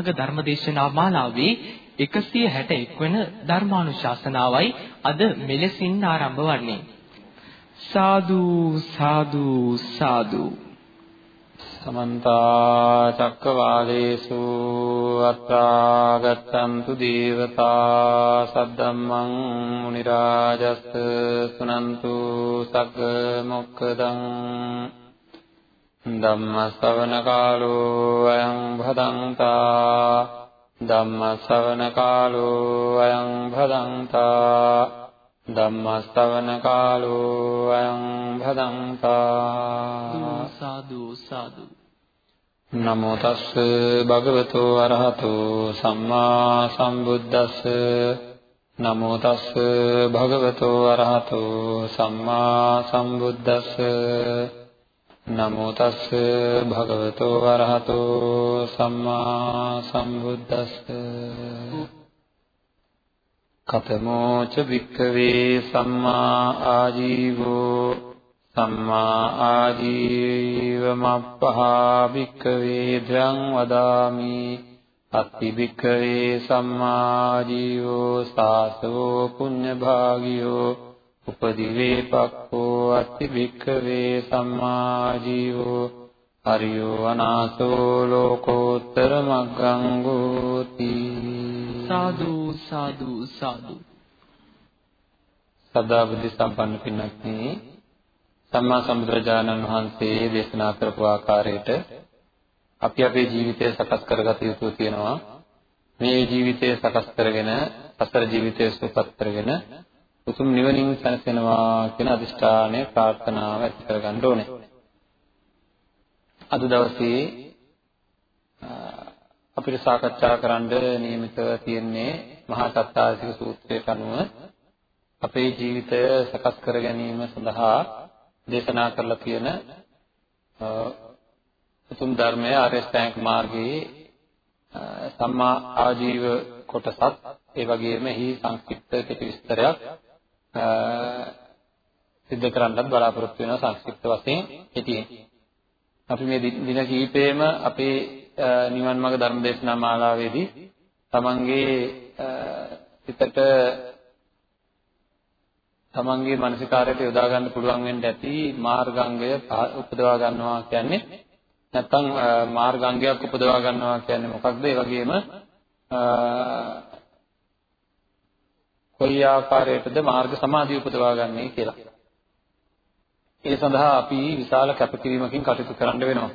නිවන් මඟ ධර්මදේශනා මාලාවේ 161 වන ධර්මානුශාසනාවයි අද මෙලෙසින් ආරම්භ වන්නේ. සාදු සාදු සාදු සමන්ත චක්කවාලේසු අත්‍රා ගච්ඡන්තු දේවතා සද්දම්මං මුනි රාජස් සුනන්තු සග්ග මොක්කදං ධම්ම ශ්‍රවණ කාලෝ අයං භදංතා ධම්ම ශ්‍රවණ කාලෝ අයං භදංතා ධම්ම ශ්‍රවණ කාලෝ අයං භදංතා සාදු සාදු. නමෝ තස්ස භගවතෝ අරහතෝ සම්මා සම්බුද්දස්ස. නමෝ තස්ස භගවතෝ අරහතෝ සම්මා සම්බුද්දස්ස නමෝ තස්ස භගවතෝ වරහතෝ සම්මා සම්බුද්දස්ස. කතමෝ ච වික්කවේ සම්මා ආජීවෝ සම්මා ආජීවමප්පහා වික්කවේ ධ්‍රං වදාමි. අත්ති වික්කවේ සම්මා ජීවෝ සාසෝ පුඤ්ඤ භාගියෝ උපදිවේ පක්ඛෝ අත්ති භික්ඛවේ සම්මා ජීවෝ හරියෝ අනාසෝ ලෝකෝත්තර මග්ගං ගෝති සාදු සාදු සාදු. සදා බුද්ධ සම්පන්න පින්වත්නි සම්මා සම්බුදුරජාණන් වහන්සේ දේශනා කරපු ආකාරයට අපි අපේ ජීවිතය සකස් කරගත යුතු තියෙනවා. මේ ජීවිතය සකස් කරගෙන අසර ජීවිතය සුවපත් කරගෙන උතුම් නිවනින් සැනසෙනවා කියන අදිෂ්ඨානය ප්‍රාර්ථනාව ඇති කරගන්න ඕනේ. අද දවසේ අපිට සාකච්ඡා කරන්න නියමිතව තියෙන්නේ මහා තත්තාසික සූත්‍රයට අනුව අපේ ජීවිතය සකස් කර ගැනීම සඳහා දේශනා කරලා තියෙන උතුම් ධර්මය ආර්ය ශ්‍රැංග මාර්ගයේ සම්මා ආජීව කොටසත් ඒ වගේම එහි සංක්ෂිප්ත කෙටි විස්තරයක් සිද්ධ කරන්නත් බලාපොරොත්තු වෙනවා සංක්ෂිප්ත වශයෙන් හිටියේ. අපි මේ දින කිහිපෙම අපේ නිවන් මාර්ග ධර්ම දේශනා මාලාවේදී තමන්ගේ සිතට තමන්ගේ මානසිකාරයට යොදා ගන්න පුළුවන් වෙන්න ඇති මාර්ගාංගය උපදවා ගන්නවා කියන්නේ නැත්නම් මාර්ගාංගයක් උපදවා ගන්නවා කියන්නේ මොකක්ද? ඒ වගේම කොයි ආකාරයටද මාර්ග සමාධිය උපදවා ගන්නේ කියලා. ඒ සඳහා අපි විශාල කැපකිරීමකින් කටයුතු කරන්න වෙනවා.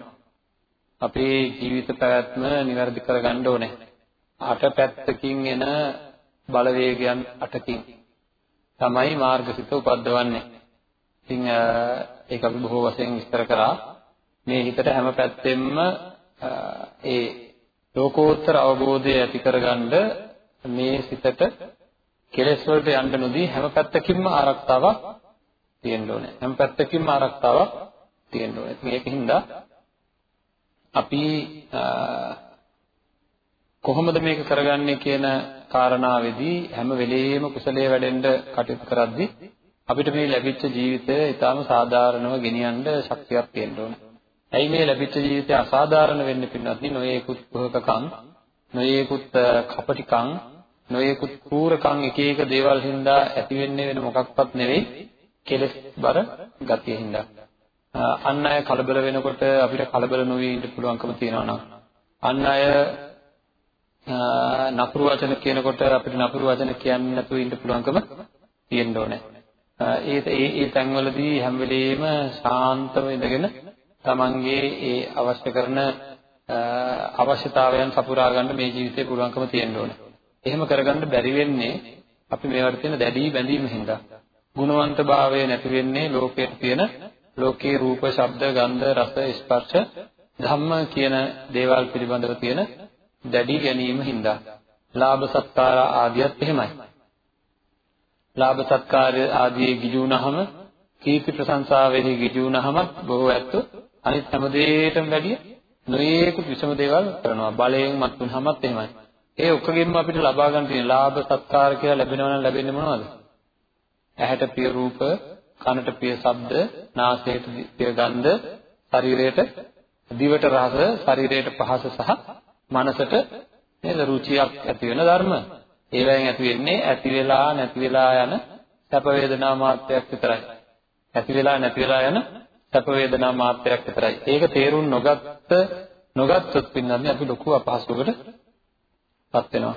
අපේ ජීවිත පැවැත්ම નિවැරදි කරගන්න ඕනේ. අට පැත්තකින් එන බලවේගයන් අටකින් තමයි මාර්ගසිත උපද්දවන්නේ. ඉතින් ඒක අපි බොහෝ වශයෙන් විස්තර කරා. මේ හිතට හැම පැත්තෙම ඒ ලෝකෝත්තර අවබෝධය ඇති කරගන්න මේ සිතට කෙලෙස් වලට යන්න නොදී හැම පැත්තකින්ම ආරක්ෂාවක් තියෙන්න ඕනේ. හැම පැත්තකින්ම ආරක්ෂාවක් තියෙන්න ඕනේ. ඉතින් ඒකින්ද අපි කොහොමද මේක කරගන්නේ කියන කාරණාවේදී හැම වෙලෙම කුසලයේ වැඩෙන්න කටයුතු කරද්දී අපිට මේ ලැබිච්ච ජීවිතය ඊටාම සාධාරණව ගෙනියන්න ශක්තියක් තියෙන්න ඕනේ. ඇයි මේ ලැබිච්ච ජීවිතය අසාධාරණ වෙන්නේ පින්නත් නොයේකුත් කුහකකම් නොයේකුත් කපටිකම් නොයෙකුත් කූරකම් එක එක දේවල් හින්දා ඇති වෙන්නේ වෙන මොකක්වත් නෙවෙයි කෙලෙස් බර ගතිය හින්දා. අන් අය කලබල වෙනකොට අපිට කලබල නොවී ඉන්න පුළුවන්කම තියෙනවා නම් අන් අය නපුරු වචන කියනකොට අපිට නපුරු වචන කියන්නේ නැතුව ඉන්න පුළුවන්කම තියෙන්න ඕනේ. ඒ ඒ ඒ තැන්වලදී හැම වෙලෙම ශාන්තව ඉඳගෙන තමන්ගේ ඒ අවශ්‍ය කරන අවශ්‍යතාවයන් සපුරා ගන්න මේ ජීවිතේ පුළුවන්කම තියෙන්න ඕනේ. එහෙම කරගන්න බැරි වෙන්නේ අපි මේවට තියෙන දැඩි බැඳීම හින්දා. ගුණවන්තභාවය නැති වෙන්නේ ලෝකයේ තියෙන ලෝකේ රූප, ශබ්ද, ගන්ධ, රස, ස්පර්ශ, ධම්ම කියන දේවල් පිළිබඳව තියෙන දැඩි ගැනීම හින්දා. ලාභ සත්කාර ආදියත් එහෙමයි. ලාභ සත්කාර ආදී ගිජුණහම කීර්ති ප්‍රශංසාවෙහි ගිජුණහම බොහෝ ඇත්තෝ අනිත් හැම දෙයකටම වැඩිය නොයේකුත් විසම දේවල් කරනවා. බලයෙන් මත් වුනහමත් එහෙමයි. ඒ ඔක්කොගෙම අපිට ලබා ගන්න තියෙන ලාභ සත්කාර කියලා ලැබෙනවා නම් ලැබෙන්නේ මොනවද? ඇහැට පිය රූප, කනට පිය ශබ්ද, නාසයට පිය ගන්ධ, ශරීරයට දිවට රස, ශරීරයට පහස සහ මනසට නේද රුචියක් ඇති වෙන ධර්ම. ඒවෙන් ඇති වෙන්නේ ඇති වෙලා නැති වෙලා යන සැප වේදනා මාත්‍රයක් විතරයි. ඇති වෙලා නැති වෙලා යන සැප වේදනා මාත්‍රයක් විතරයි. ඒක තේරුම් නොගත්ත නොගත්තොත් පින්නන්නේ අපි ලොකු අපහසුවකටපත් වෙනවා.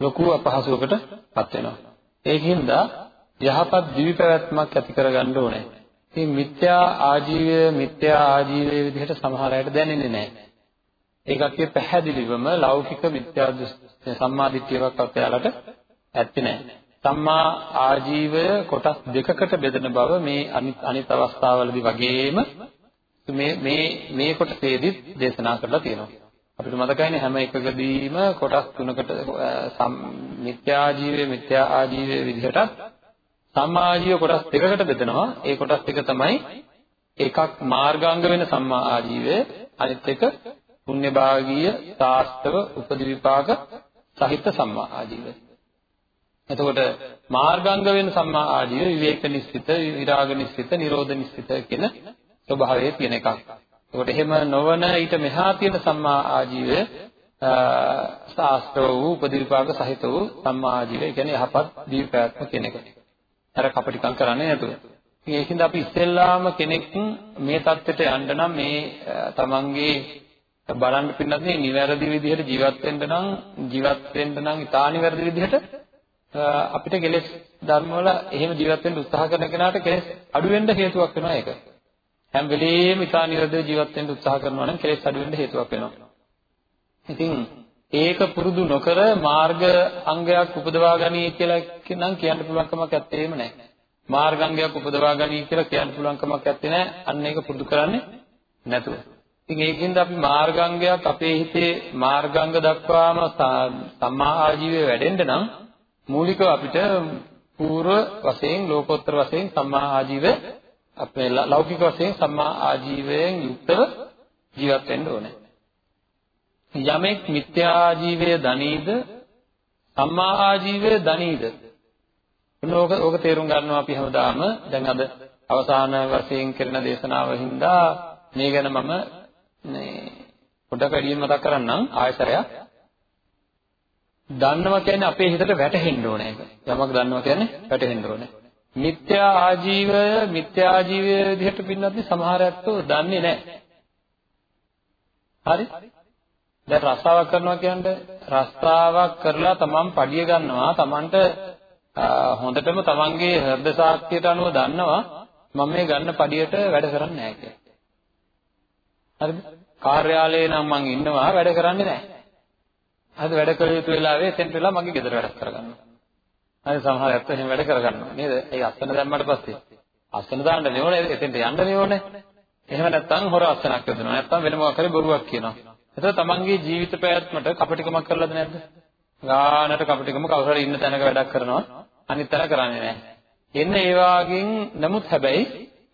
ලොකු අපහසුවකටපත් වෙනවා. ඒකින්ද යහපත් දිවි පැවැත්මක් ඇති කරගන්න ඕනේ. ඉතින් මිත්‍යා ආජීවය මිත්‍යා ආජීවයේ විදිහට සමහර අයට දැනෙන්නේ නැහැ. ඒ කට්ටිය පැහැදිලිවම ලෞකික මිත්‍යා දෘෂ්ටි සම්මාදිට්ඨියක් අපයාලට ඇත්තේ නැහැ. සම්මා ආජීවය කොටස් දෙකකට බෙදෙන බව මේ අනිත් අනිත් අවස්ථාවලදී වගේම මේ මේ මේ කොටසේදී දේශනා කරලා තියෙනවා. අපිට මතකයිනේ හැම එකකදීම කොටස් තුනකට මිත්‍යා ආජීවය මිත්‍යා ආජීවය විදිහට සම්මා ආජීව කොටස් දෙකකට බෙදෙනවා. ඒ කොටස් දෙක තමයි එකක් මාර්ගාංග වෙන සම්මා ආජීවය අනිත් එක පුණ්‍යභාගීය සාස්ත්‍රව උපදි විපාක සහිත සම්මා ආජීවය. එතකොට මාර්ගාංග වෙන සම්මා ආජීව විවේක නිස්සිත, විරාග නිස්සිත, නිරෝධ නිස්සිත කියන ස්වභාවයේ තියෙන එකක්. එතකොට එහෙම නොවන ඊට මෙහා තියෙන සම්මා ආජීවය සාස්ත්‍රව වූ උපදි විපාක සහිත වූ සම්මා ආජීවය කියන්නේ යහපත් දීපෑත්ම කියන එක. අර කපටිකම් කරන්නේ නැතුව. ඉතින් ඒකින්ද අපි ඉස්සෙල්ලාම කෙනෙක් මේ தත්ත්වයට යන්න නම් මේ තමන්ගේ බලන්න පින්නත් මේ නිවැරදි විදිහට ජීවත් වෙන්න නම් ජීවත් වෙන්න නම් ඉතා නිවැරදි විදිහට අපිට කෙලෙස් ධර්ම වල එහෙම ජීවත් වෙන්න උත්සාහ කරන කෙනාට කෙලෙස් අඩු වෙන්න හේතුවක් වෙනවා ඒක. හැම වෙලෙම ඉතා නිවැරදිව ජීවත් වෙන්න උත්සාහ කරනවා නම් කෙලෙස් අඩු වෙන්න හේතුවක් වෙනවා. ඉතින් ඒක පුරුදු නොකර මාර්ග අංගයක් උපදවා ගනී කියලා නම් කියන්න පුළුවන් කමක් ඇත්තේම නැහැ. මාර්ගාංගයක් උපදවා ගනී කියලා කියන්න පුළුවන් කමක් ඇත්තේ නැහැ. අන්න ඒක පුරුදු කරන්නේ නැතුව. ඉතින් ඒකින්ද අපි මාර්ගාංගයක් අපේ හිතේ මාර්ගාංග දක්වාම සම්මා ආජීවය වැඩෙන්න නම් මූලිකව අපිට పూర్ව වශයෙන් ලෝකෝත්තර වශයෙන් සම්මා ආජීවය අපේ ලෞකික වශයෙන් සම්මා ආජීවයෙන් යුක්තව ජීවත් වෙන්න ඕනේ. යමෙක් මිත්‍යා ආජීවය දනීද සම්මා ආජීවය දනීද ඕක ඕක තේරුම් ගන්නවා අපි හැමදාම දැන් අද අවසාන වශයෙන් කරන දේශනාව හින්දා මේ ගැන මම මේ පොඩක් වැඩියෙන් මතක් කරන්නම් ආයතරයක් දන්නවා කියන්නේ අපේ හිතට වැටහෙන්න ඕනේ ඒක. යමක් දන්නවා කියන්නේ වැටහෙන්න ඕනේ. මිත්‍යා ආජීවය මිත්‍යා ආජීවය විදිහට පින්නත් සමහර ඇත්තෝ දන්නේ නැහැ. හරි? දැන් රස්සාවක් කරනවා කියන්නේ රස්සාවක් කරලා තමන් පඩිය ගන්නවා තමන්ට හොඳටම තමන්ගේ හෘද සාක්ෂියට අනුව දන්නවා මම මේ ගන්න පඩියට වැඩ කරන්නේ නැහැ කියලා. හරිද? කාර්යාලයේ නම් මං ඉන්නවා වැඩ කරන්නේ නැහැ. හරිද? වැඩ කළ යුතු වෙලාවේ එතෙන්ට වෙලා මගේ ගෙදර වැඩක් කරගන්නවා. හරි සමහර අයත් එහෙම වැඩ කරගන්නවා නේද? ඒ අස්සන දැම්මට පස්සේ අස්සන දාන්න නෙවෙයි එතෙන්ට යන්න නෙවෙයි. එහෙම නැත්නම් හොර අස්සනක් යදනවා. නැත්නම් වෙන මොකක් හරි බොරුවක් කියනවා. එතකොට තමන්ගේ ජීවිත පැවැත්මට කපටිකමක් කරලාද නැද්ද? ගානට කපටිකම කවුරු හරි ඉන්න තැනක වැඩක් කරනවා. අනිත් තැන කරන්නේ නැහැ. එන්න ඒ වාගෙන් නමුත් හැබැයි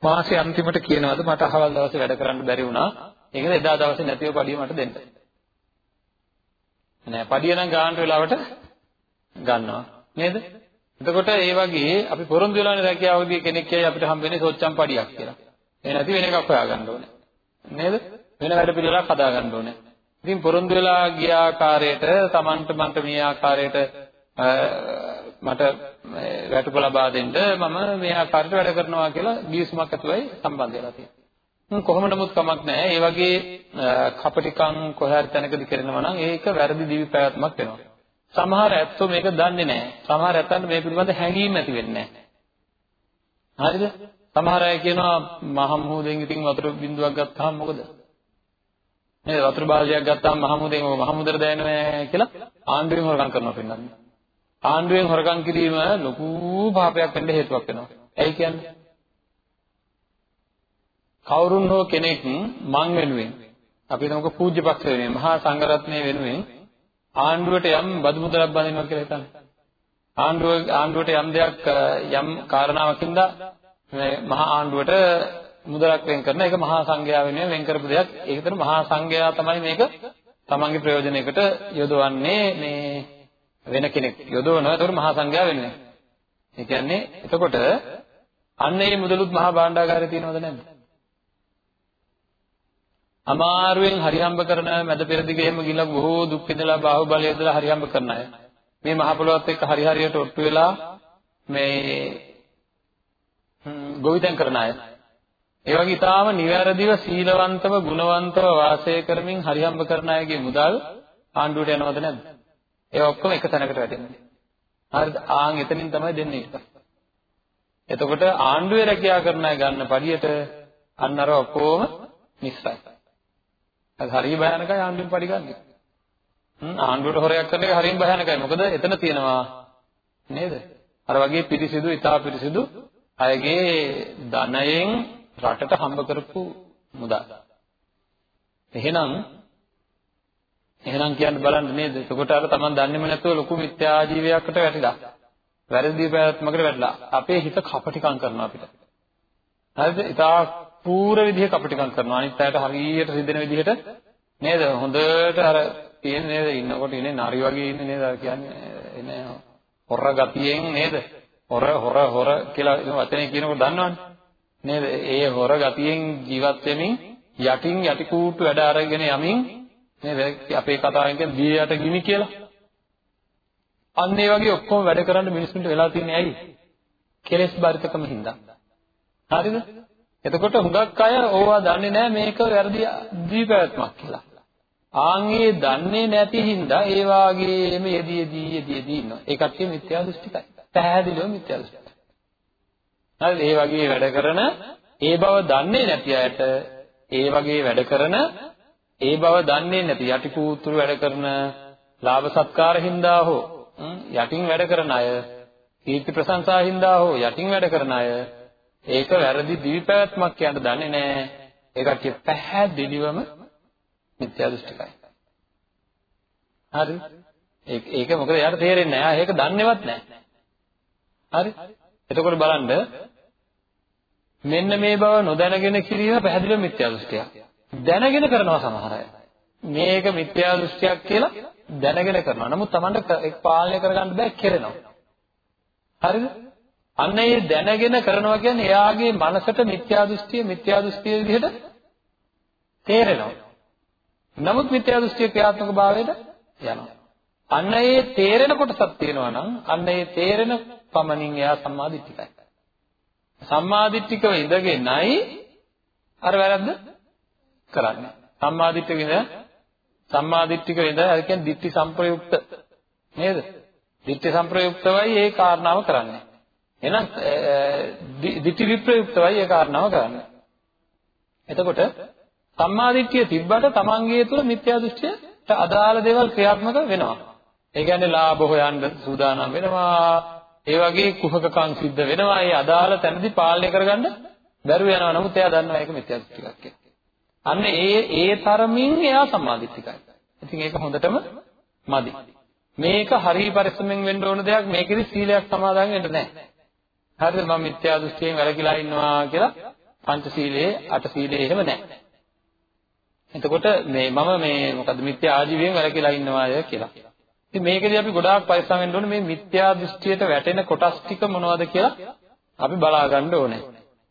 මාසේ අන්තිමට කියනවාද මට අහවල් දවසේ වැඩ කරන්න බැරි වුණා. ඒකද එදා දවසේ නැතිව පඩිය මට දෙන්න. නෑ පඩිය නම් ගානට වෙලාවට ගන්නවා. නේද? එතකොට ඒ වගේ අපි පොරොන්දු වෙලානේ රැකියාවදී කෙනෙක් කියයි අපිට හම්බෙන්නේ සොච්චම් පඩියක් කියලා. ඒ නැති වෙන එකක් හොයාගන්න ඕනේ. නේද? වෙන වැඩ පිළිවෙලක් හදාගන්න ඕනේ. ඉතින් පොරොන්දු වෙලා ගිය ආකාරයට Tamanට මන්ට මේ ආකාරයට මට වැටුප ලබා දෙන්න මම මේ ආකාරයට වැඩ කරනවා කියලා ගිවිසුමක් ඇතුවයි සම්බන්ධ වෙලා තියෙන්නේ. කොහොම නමුත් කමක් නැහැ. ඒ වගේ කපටිකම් කොහේ හරි තැනකදී කරනවා නම් ඒක වැරදි දිවි පැවැත්මක් වෙනවා. සමහර ඇත්තෝ මේක දන්නේ නැහැ. සමහර ඇත්තන්ට මේ පිළිබඳ හැඟීම් ඇති වෙන්නේ නැහැ. හරිද? සමහර අය කියනවා මහ මුහුදෙන් ඉතින් වතුර බින්දුවක් ගත්තාම මොකද? නේද වතුර බාල්දියක් ගත්තාම මහමුදෙන් ඔය මහමුදට දැනෙන්නේ කියලා ආණ්ඩුවෙන් හොරකම් කරනවා පින්නන්නේ. ආණ්ඩුවෙන් හොරකම් කිරීම ලොකු පාපයක් වෙන්න හේතුවක් වෙනවා. ඇයි කියන්නේ? කවුරුන් හෝ කෙනෙක් මං වෙනුවෙන් අපි හිතමුකෝ පූජ්‍ය පක්ෂ වෙනුවෙන් මහා සංඝරත්නය වෙනුවෙන් ආණ්ඩුවට යම් බදු මුදලක් බඳිනවා කියලා හිතන්න. ආණ්ඩුව ආණ්ඩුවට යම් දෙයක් යම් කාරණාවකින්ද මේ මහා ආණ්ඩුවට මුදලක් වෙන් කරන එක මහා සංඝයා වෙනුවෙන් වෙන් කරපු දෙයක්. ඒකතර මහා සංඝයා තමයි මේක තමන්ගේ ප්‍රයෝජනයකට යොදවන්නේ මේ වෙන කෙනෙක් යොදවනවා. ඒතකොට මහා සංඝයා වෙනුවෙන්. ඒ කියන්නේ එතකොට අන්න ඒ මුදලුත් මහා භාණ්ඩාගාරේ තියෙනවද නැද්ද? අමාරුවෙන් හරිහම්බ කරන මැද පෙරදිග එහෙම ගිහලා බොහෝ දුක් විඳලා බාහුවලය යොදලා හරිහම්බ කරන අය. මේ මහ පොළොවත් එක්ක හරි හරියට ඔට්ටු වෙලා මේ ගොවිතැන් කරන අය. ඒ වගේ ඊටාම නිවැරදිව සීලවන්තව ගුණවන්තව වාසය කරමින් හරිහම්බ කරන අයගේ මුදල් ආණ්ඩුවට යනවද නැද්ද? ඒ ඔක්කොම එක තැනකට වැටෙනවා. හරිද? ආන් එතනින් තමයි දෙන්නේ ඊට. එතකොට ආණ්ඩුවේ රැකියාව කරන අය ගන්න පඩියට අන්න අර ඔක්කොම මිස්සයි. అది හරිය භයානකයි ආණ්ඩුවෙන් පඩි ගන්න. හ්ම් ආණ්ඩුවට හොරයක් කරන එක හරියම භයානකයි. මොකද එතන තියෙනවා නේද? අර වගේ පිරිසිදු, ඊටා පිරිසිදු අයගේ ධනයෙන් රටට හම්බ කරපු මුදල්. එහෙනම් එහෙනම් කියන්න බලන්න නේද? එතකොට අර Taman දන්නේම නැතුව ලොකු මිත්‍යා ජීවයකට වැටිලා. වැරදි පැවැත්මකට වැටලා අපේ හිත කපටිකම් කරනවා අපිට. හරිද? ඉතා පූර විදිහ කපටිකම් කරනවා. අනිත් අයට හරියට රිදෙන විදිහට නේද? හොඳට අර තියෙන නේද? ඉන්නකොට ඉන්නේ නරි වගේ ඉන්නේ නේද? කියන්නේ එනේ හොර ගතියෙන් නේද? හොර හොර හොර කියලා වචනේ කියනකොට දන්නවනේ. නේද? ඒ හොර ගතියෙන් ජීවත් වෙමින් යටින් යටි කූට්ටු වැඩ අරගෙන යමින් නේද? අපේ කතාවෙන් කියන දියට ගිනි කියලා. අන්න ඒ වගේ ඔක්කොම වැඩ කරන්න මිනිස්සුන්ට වෙලා තියෙන්නේ ඇයි? කෙලෙස් බරිතකම හින්දා. හරිද? එතකොට හුඟක් අය ඕවා දන්නේ නැහැ මේක වැරදි දීපැවැත්මක් කියලා. ආන්ගේ දන්නේ නැති හින්දා ඒ වාගේම යෙදී යෙදී යෙදී යෙදී ඉන්නවා. ඒ කට්ටිය මිත්‍යා දෘෂ්ටිකයි. පැහැදිලිව මිත්‍යා දෘෂ්ටිකයි. හරිද? ඒ වගේ වැඩ කරන ඒ බව දන්නේ නැති අයට ඒ වගේ වැඩ කරන ඒ බව දන්නේ නැති යටි කූතුරු වැඩ කරන ලාභ සත්කාර හින්දා හෝ යටින් වැඩ කරන අය කීර්ති ප්‍රශංසා හින්දා හෝ යටින් වැඩ කරන අය ඒක වැරදි දිවි පැවැත්මක් කියන දන්නේ නැහැ. ඒ කට්ටිය පැහැදිලිවම මිත්‍යා දෘෂ්ටිකයි. හරි? ඒක ඒක මොකද එයාට තේරෙන්නේ නැහැ. ඒක දන්නේවත් නැහැ. හරි? එතකොට බලන්න මෙන්න මේ බව නොදැනගෙන කිරීම පැහැදිලිව මිත්‍යා දෘෂ්ටියක්. දැනගෙන කරනවා සමහර අය. මේක මිත්‍යා දෘෂ්ටියක් කියලා දැනගෙන කරනවා. නමුත් Tamanට ඒක පාලනය කරගන්න බෑ කෙරෙනවා. හරිද? අන්න ඒ දැනගෙන කරනවා කියන්නේ එයාගේ මනසට මිත්‍යා දෘෂ්ටිය මිත්‍යා දෘෂ්ටිය විදිහට තේරෙනවා. නමුත් මිත්‍යා දෘෂ්ටිය ක්‍රියාත්මක භාවයට යනවා. අන්න ඒ තේරෙන කොටසක් තියෙනවා නම් අන්න ඒ තේරෙන පමණින් එයා සම්මාදිට්ඨිකයි. සම්මාදිට්ඨිකව ඉඳගෙනයි අර වැරද්ද කරන්නේ. සම්මාදිට්ඨික ඉඳ සම්මාදිට්ඨික ඉඳ ඒ කියන්නේ ditthi සම්ප්‍රයුක්ත නේද? ditthi සම්ප්‍රයුක්තවයි ඒ කාරණාව කරන්නේ. එහෙනම් ditthi විප්‍රයුක්තවයි ඒ කාරණාව කරන්නේ. එතකොට සම්මාදිට්ඨිය තිබ්බට තමන්ගේ තුල මිත්‍යා දෘෂ්ටියට අදාළ දේවල් ක්‍රියාත්මක වෙනවා. ඒ කියන්නේ ලාභ හොයන්න සූදානම් වෙනවා. ඒ වගේ කුහකකම් සිද්ධ වෙනවා. ඒ අදාළ තැනදී පාලනය කරගන්න බැරුව යනවා. නමුත් එයා දන්නවා ඒක මිත්‍යා දෘෂ්ටියක් කියලා. අන්න ඒ ඒ තරමින් එයා සම්මාදිට්ඨිකයි. ඉතින් ඒක හොඳටම මදි. මේක හරි පරිස්සමෙන් වෙන්න ඕන දෙයක් මේකෙදි සීලයක් සමාදන් වෙන්න නැහැ. හරිද මම මිත්‍යා දෘෂ්ටියෙන් වැළකීලා ඉන්නවා කියලා පංචශීලයේ අටශීලයේ එහෙම නැහැ. එතකොට මේ මම මේ මොකද්ද මිත්‍යා ආජීවයෙන් වැළකීලා ඉන්නවාය කියලා. ඉතින් මේකදී අපි ගොඩාක් පරිස්සම් වෙන්න ඕනේ මේ මිත්‍යා දෘෂ්ටියට වැටෙන කොටස් ටික මොනවද කියලා අපි බලා ගන්න ඕනේ.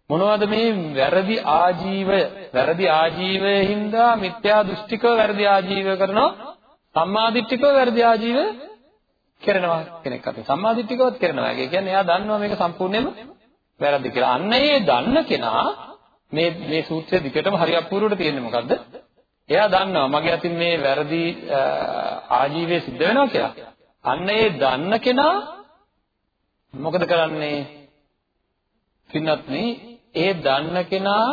මොනවද මේ වැරදි ආජීවය වැරදි ආජීවයේ හින්දා මිත්‍යා දෘෂ්ටිකව වැරදි ආජීවය කරනවා සම්මාදිට්ඨිකව වැරදි ආජීවය කරනවා කෙනෙක් අතේ සම්මාදිට්ඨිකවත් කරනවා. ඒ කියන්නේ එයා දන්නවා මේක සම්පූර්ණයෙන්ම වැරදි කියලා. අන්න ඒ දන්න කෙනා මේ මේ සූත්‍රයේ දිගටම හරි අපූර්වවට තියෙන්නේ මොකද්ද? එයා දන්නවා මගේ අතින් මේ වැරදි ආජීවය සිද්ධ වෙනවා කියලා. අන්න ඒ දන්න කෙනා මොකද කරන්නේ? පින්වත්නි ඒ දන්න කෙනා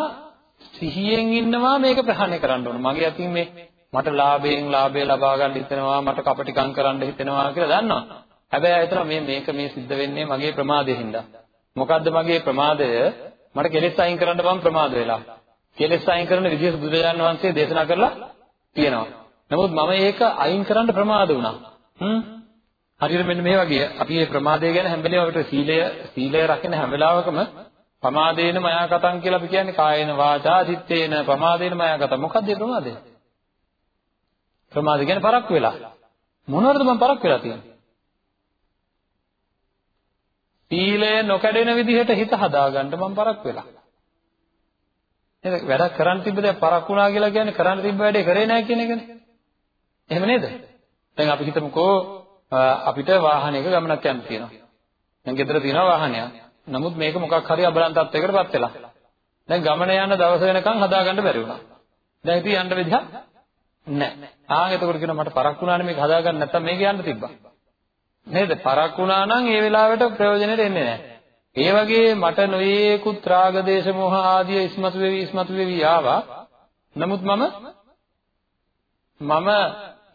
සිහියෙන් ඉන්නවා මේක ප්‍රහාණය කරන්න ඕන. මගේ අතින් මේ මට ලාභයෙන් ලාභය ලබා ගන්න හිතෙනවා මට කපටිකම් කරන්න හිතෙනවා කියලා දන්නවා. හැබැයි ආයතන මේ මේක මේ සිද්ධ වෙන්නේ මගේ ප්‍රමාදයෙන් හින්දා. මොකද්ද මගේ ප්‍රමාදය? මට කෙලෙස් අයින් කරන්න බම් ප්‍රමාද වෙලා. කෙලෙස් අයින් කරන විදිහ බුදුරජාණන් වහන්සේ දේශනා කරලා තියෙනවා. නමුත් මම ඒක අයින් කරන්න ප්‍රමාද වුණා. හ්ම්. හරියට මෙන්න මේ වගේ අපි මේ ප්‍රමාදය ගැන හැම වෙලේම අපිට සීලය සීලය රකින්න හැම වෙලාවකම ප්‍රමාදේන මයා කතං කියලා අපි කියන්නේ කායේන වාචා චිත්තේන ප්‍රමාදේන මයා කතං. මොකක්ද මේ ප්‍රමාදය? ප්‍රමාද කියන්නේ පරක් වෙලා. මොනවද මම පරක් වෙලා තියෙන්නේ? සීලය නොකඩෙන විදිහට හිත හදාගන්න මම පරක් වෙලා. නේද? වැඩක් කරන්න තිබ්බ දැන් පරක් වුණා කියලා කියන්නේ කරන්න තිබ්බ වැඩේ කරේ නැහැ කියන එකනේ. එහෙම නේද? දැන් අපි හිතමුකෝ අපිට වාහනයක ගමනක් යන්න තියෙනවා. දැන් ගෙදර තියෙනවා වාහනයක්. නමුත් මේක මොකක් හරි අබලන් තත්යකටපත් වෙලා. දැන් ගමන යන දවස වෙනකන් හදාගන්න බැරි වුණා. දැන් ඉතින් යන්න විදිහක් නැහැ. ආන් එතකොට කියනවා මට පරක් වුණානේ මේක හදාගන්න නැත්තම් මේක යන්න තිබ්බා. නේද? පරක් වුණා නම් ඒ වෙලාවට ප්‍රයෝජනෙට එන්නේ නැහැ. ඒ වගේ මට නොයේකුත් රාග දේශ මොහ ආදී ඉස්මතු වෙවි ඉස්මතු වෙවි ආවා. නමුත් මම මම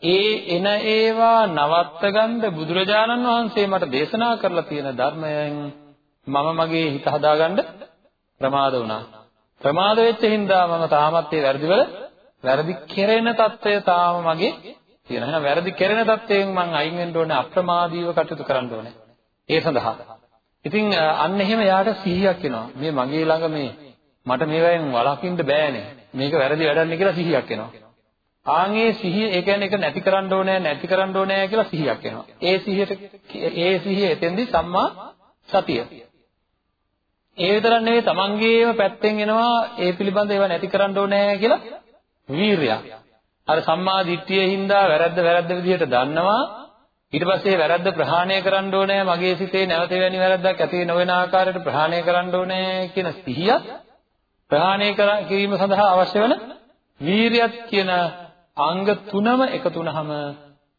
ඒ එන ඒවා නවත්ත ගන්න බුදුරජාණන් වහන්සේ මට දේශනා කරලා තියෙන ධර්මයෙන් මම මගේ හිත හදාගන්න ප්‍රමාද වුණා. ප්‍රමාද වෙච්ච හින්දා මම තාමත් ඒ වැරදිවල වැරදි කෙරෙන తত্ত্বය තාම මගේ තියෙන. එහෙනම් වැරදි කෙරෙන తত্ত্বයෙන් මං අයින් වෙන්න ඕනේ අප්‍රමාදීව කටයුතු කරන්න ඕනේ. ඒ සඳහා. ඉතින් අන්න එහෙම යාට සිහියක් එනවා. මේ මගේ ළඟ මේ මට මේවෙන් වළකින්න බෑනේ. මේක වැරදි වැඩන්නේ කියලා සිහියක් එනවා. ආන්ගේ සිහිය ඒ කියන්නේ ඒක නැති කරන්න ඕනේ නැති කරන්න ඕනේ කියලා සිහියක් එනවා. ඒ සිහියට ඒ සිහිය එතෙන්දි සම්මා සතිය. ඒ විතරක් නෙවෙයි තමන්ගේම පැත්තෙන් එනවා ඒ පිළිබඳව ඒව නැති කරන්න ඕනේ කියලා වීරයක්. අර සම්මා දිට්ඨියේ හින්දා වැරද්ද වැරද්ද විදිහට දන්නවා. ඊට පස්සේ වැරද්ද ප්‍රහාණය කරන්න ඕනේ මගේ සිතේ නැවත වෙනි වැරද්දක් ඇති නොවන ආකාරයට ප්‍රහාණය කරන්න ඕනේ කියන සිහිය ප්‍රහාණය කිරීම සඳහා අවශ්‍ය වෙන වීරියත් කියන අංග තුනම එකතු වුනහම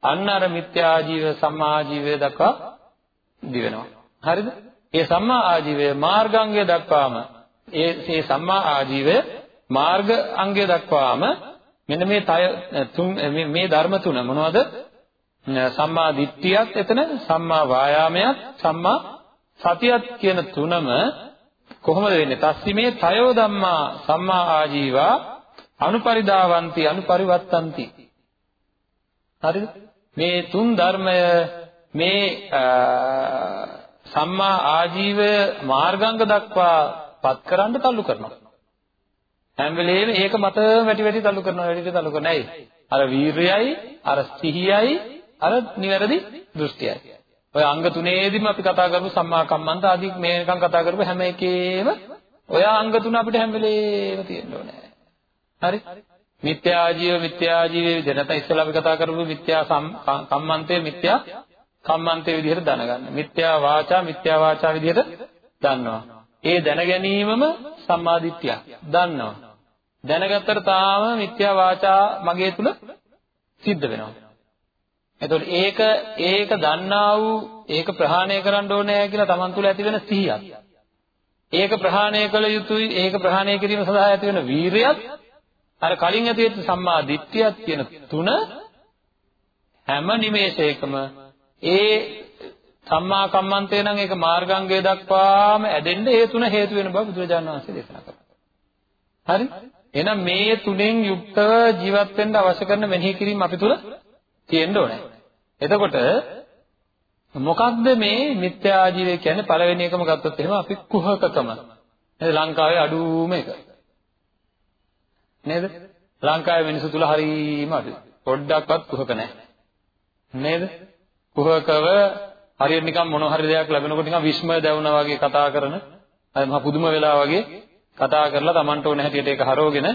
අන්න අර මිත්‍යා ජීව සම්මා ජීවය දක්වා දිවෙනවා. හරිද? ඒ සම්මා ආජීවය මාර්ගාංගය දක්වාම ඒ ඒ සම්මා ආජීවය මාර්ග අංගය දක්වාම මෙන්න මේ තුන් මේ ධර්ම තුන මොනවද? සම්මා දිට්ඨියත් එතන සම්මා වායාමයත් සම්මා සතියත් කියන තුනම කොහොමද වෙන්නේ? තස්සිමේ තයෝ ධම්මා සම්මා ආජීවා අනුපරිදාවಂತಿ අනුපරිවත්තಂತಿ හරිද මේ තුන් ධර්මය මේ සම්මා ආජීවය මාර්ගාංග දක්වා පත් කරන්න තල්ලු කරනවා හැම වෙලේම ඒක මත වැටි වැටි තල්ලු කරනවා වැටි තල්ලු කරනවා ඇයි අර වීරයයි අර සිහියයි අර නිවැරදි දෘෂ්ටියයි ඔය අංග තුනේදීම අපි කතා කරපු සම්මා කම්මන්ත ආදී මේකම් කතා කරපු හැම එකේම ඔය අංග තුන අපිට හැම වෙලේම තියෙන්න ඕනේ හරි? මිත්‍යා ජීව මිත්‍යා ජීවයේ විදිහට නැත්නම් ඉස්සෙල්ලා අපි කතා කරපු මිත්‍යා කම්මන්තේ මිත්‍යා කම්මන්තේ විදිහට දැනගන්න. මිත්‍යා වාචා මිත්‍යා වාචා විදිහට දන්නවා. ඒ දැන ගැනීමම සම්මාදිට්ඨිය. දන්නවා. දැනගත්තට තාම මිත්‍යා වාචා මගේ තුල සිද්ධ වෙනවා. එතකොට ඒක ඒක දන්නා වූ ඒක ප්‍රහාණය කරන්න ඕනේ කියලා Taman තුල ඇති වෙන සිහියක්. ඒක ප්‍රහාණය කළ යුතුයි ඒක ප්‍රහාණය කිරීම සඳහා ඇති වෙන වීරියක් අර කලින් ඇති වෙච්ච සම්මා දිට්ඨියත් කියන තුන හැම නිමේෂයකම ඒ සම්මා කම්මන්තේ නම් ඒක මාර්ගාංගය දක්වාම ඇදෙන්න ඒ තුන හේතු වෙන බව බුදුරජාණන් වහන්සේ දේශනා කරා. හරි? එහෙනම් මේ තුනෙන් යුක්තව ජීවත් වෙන්න අවශ්‍ය කරන මෙනෙහි කිරීම අපි තුල තියෙන්න ඕනේ. එතකොට මොකක්ද මේ මිත්‍යා ආජීවය කියන්නේ පළවෙනි එකම ගත්තොත් එහෙම අපි කුහකකම. නේද ලංකාවේ අඩුම එක. නේද? ලංකාවේ මිනිස්සු තුල හරීම අඩුයි. පොඩ්ඩක්වත් කුහක නැහැ. නේද? කුහකව හරියට නිකන් මොන හරි දෙයක් ලැබෙනකොට නිකන් විස්මය දැවුනා වගේ කතා කරන අය මහ පුදුම වෙලා වගේ කතා කරලා Tamanට ඕන හැටියට ඒක හරවගෙන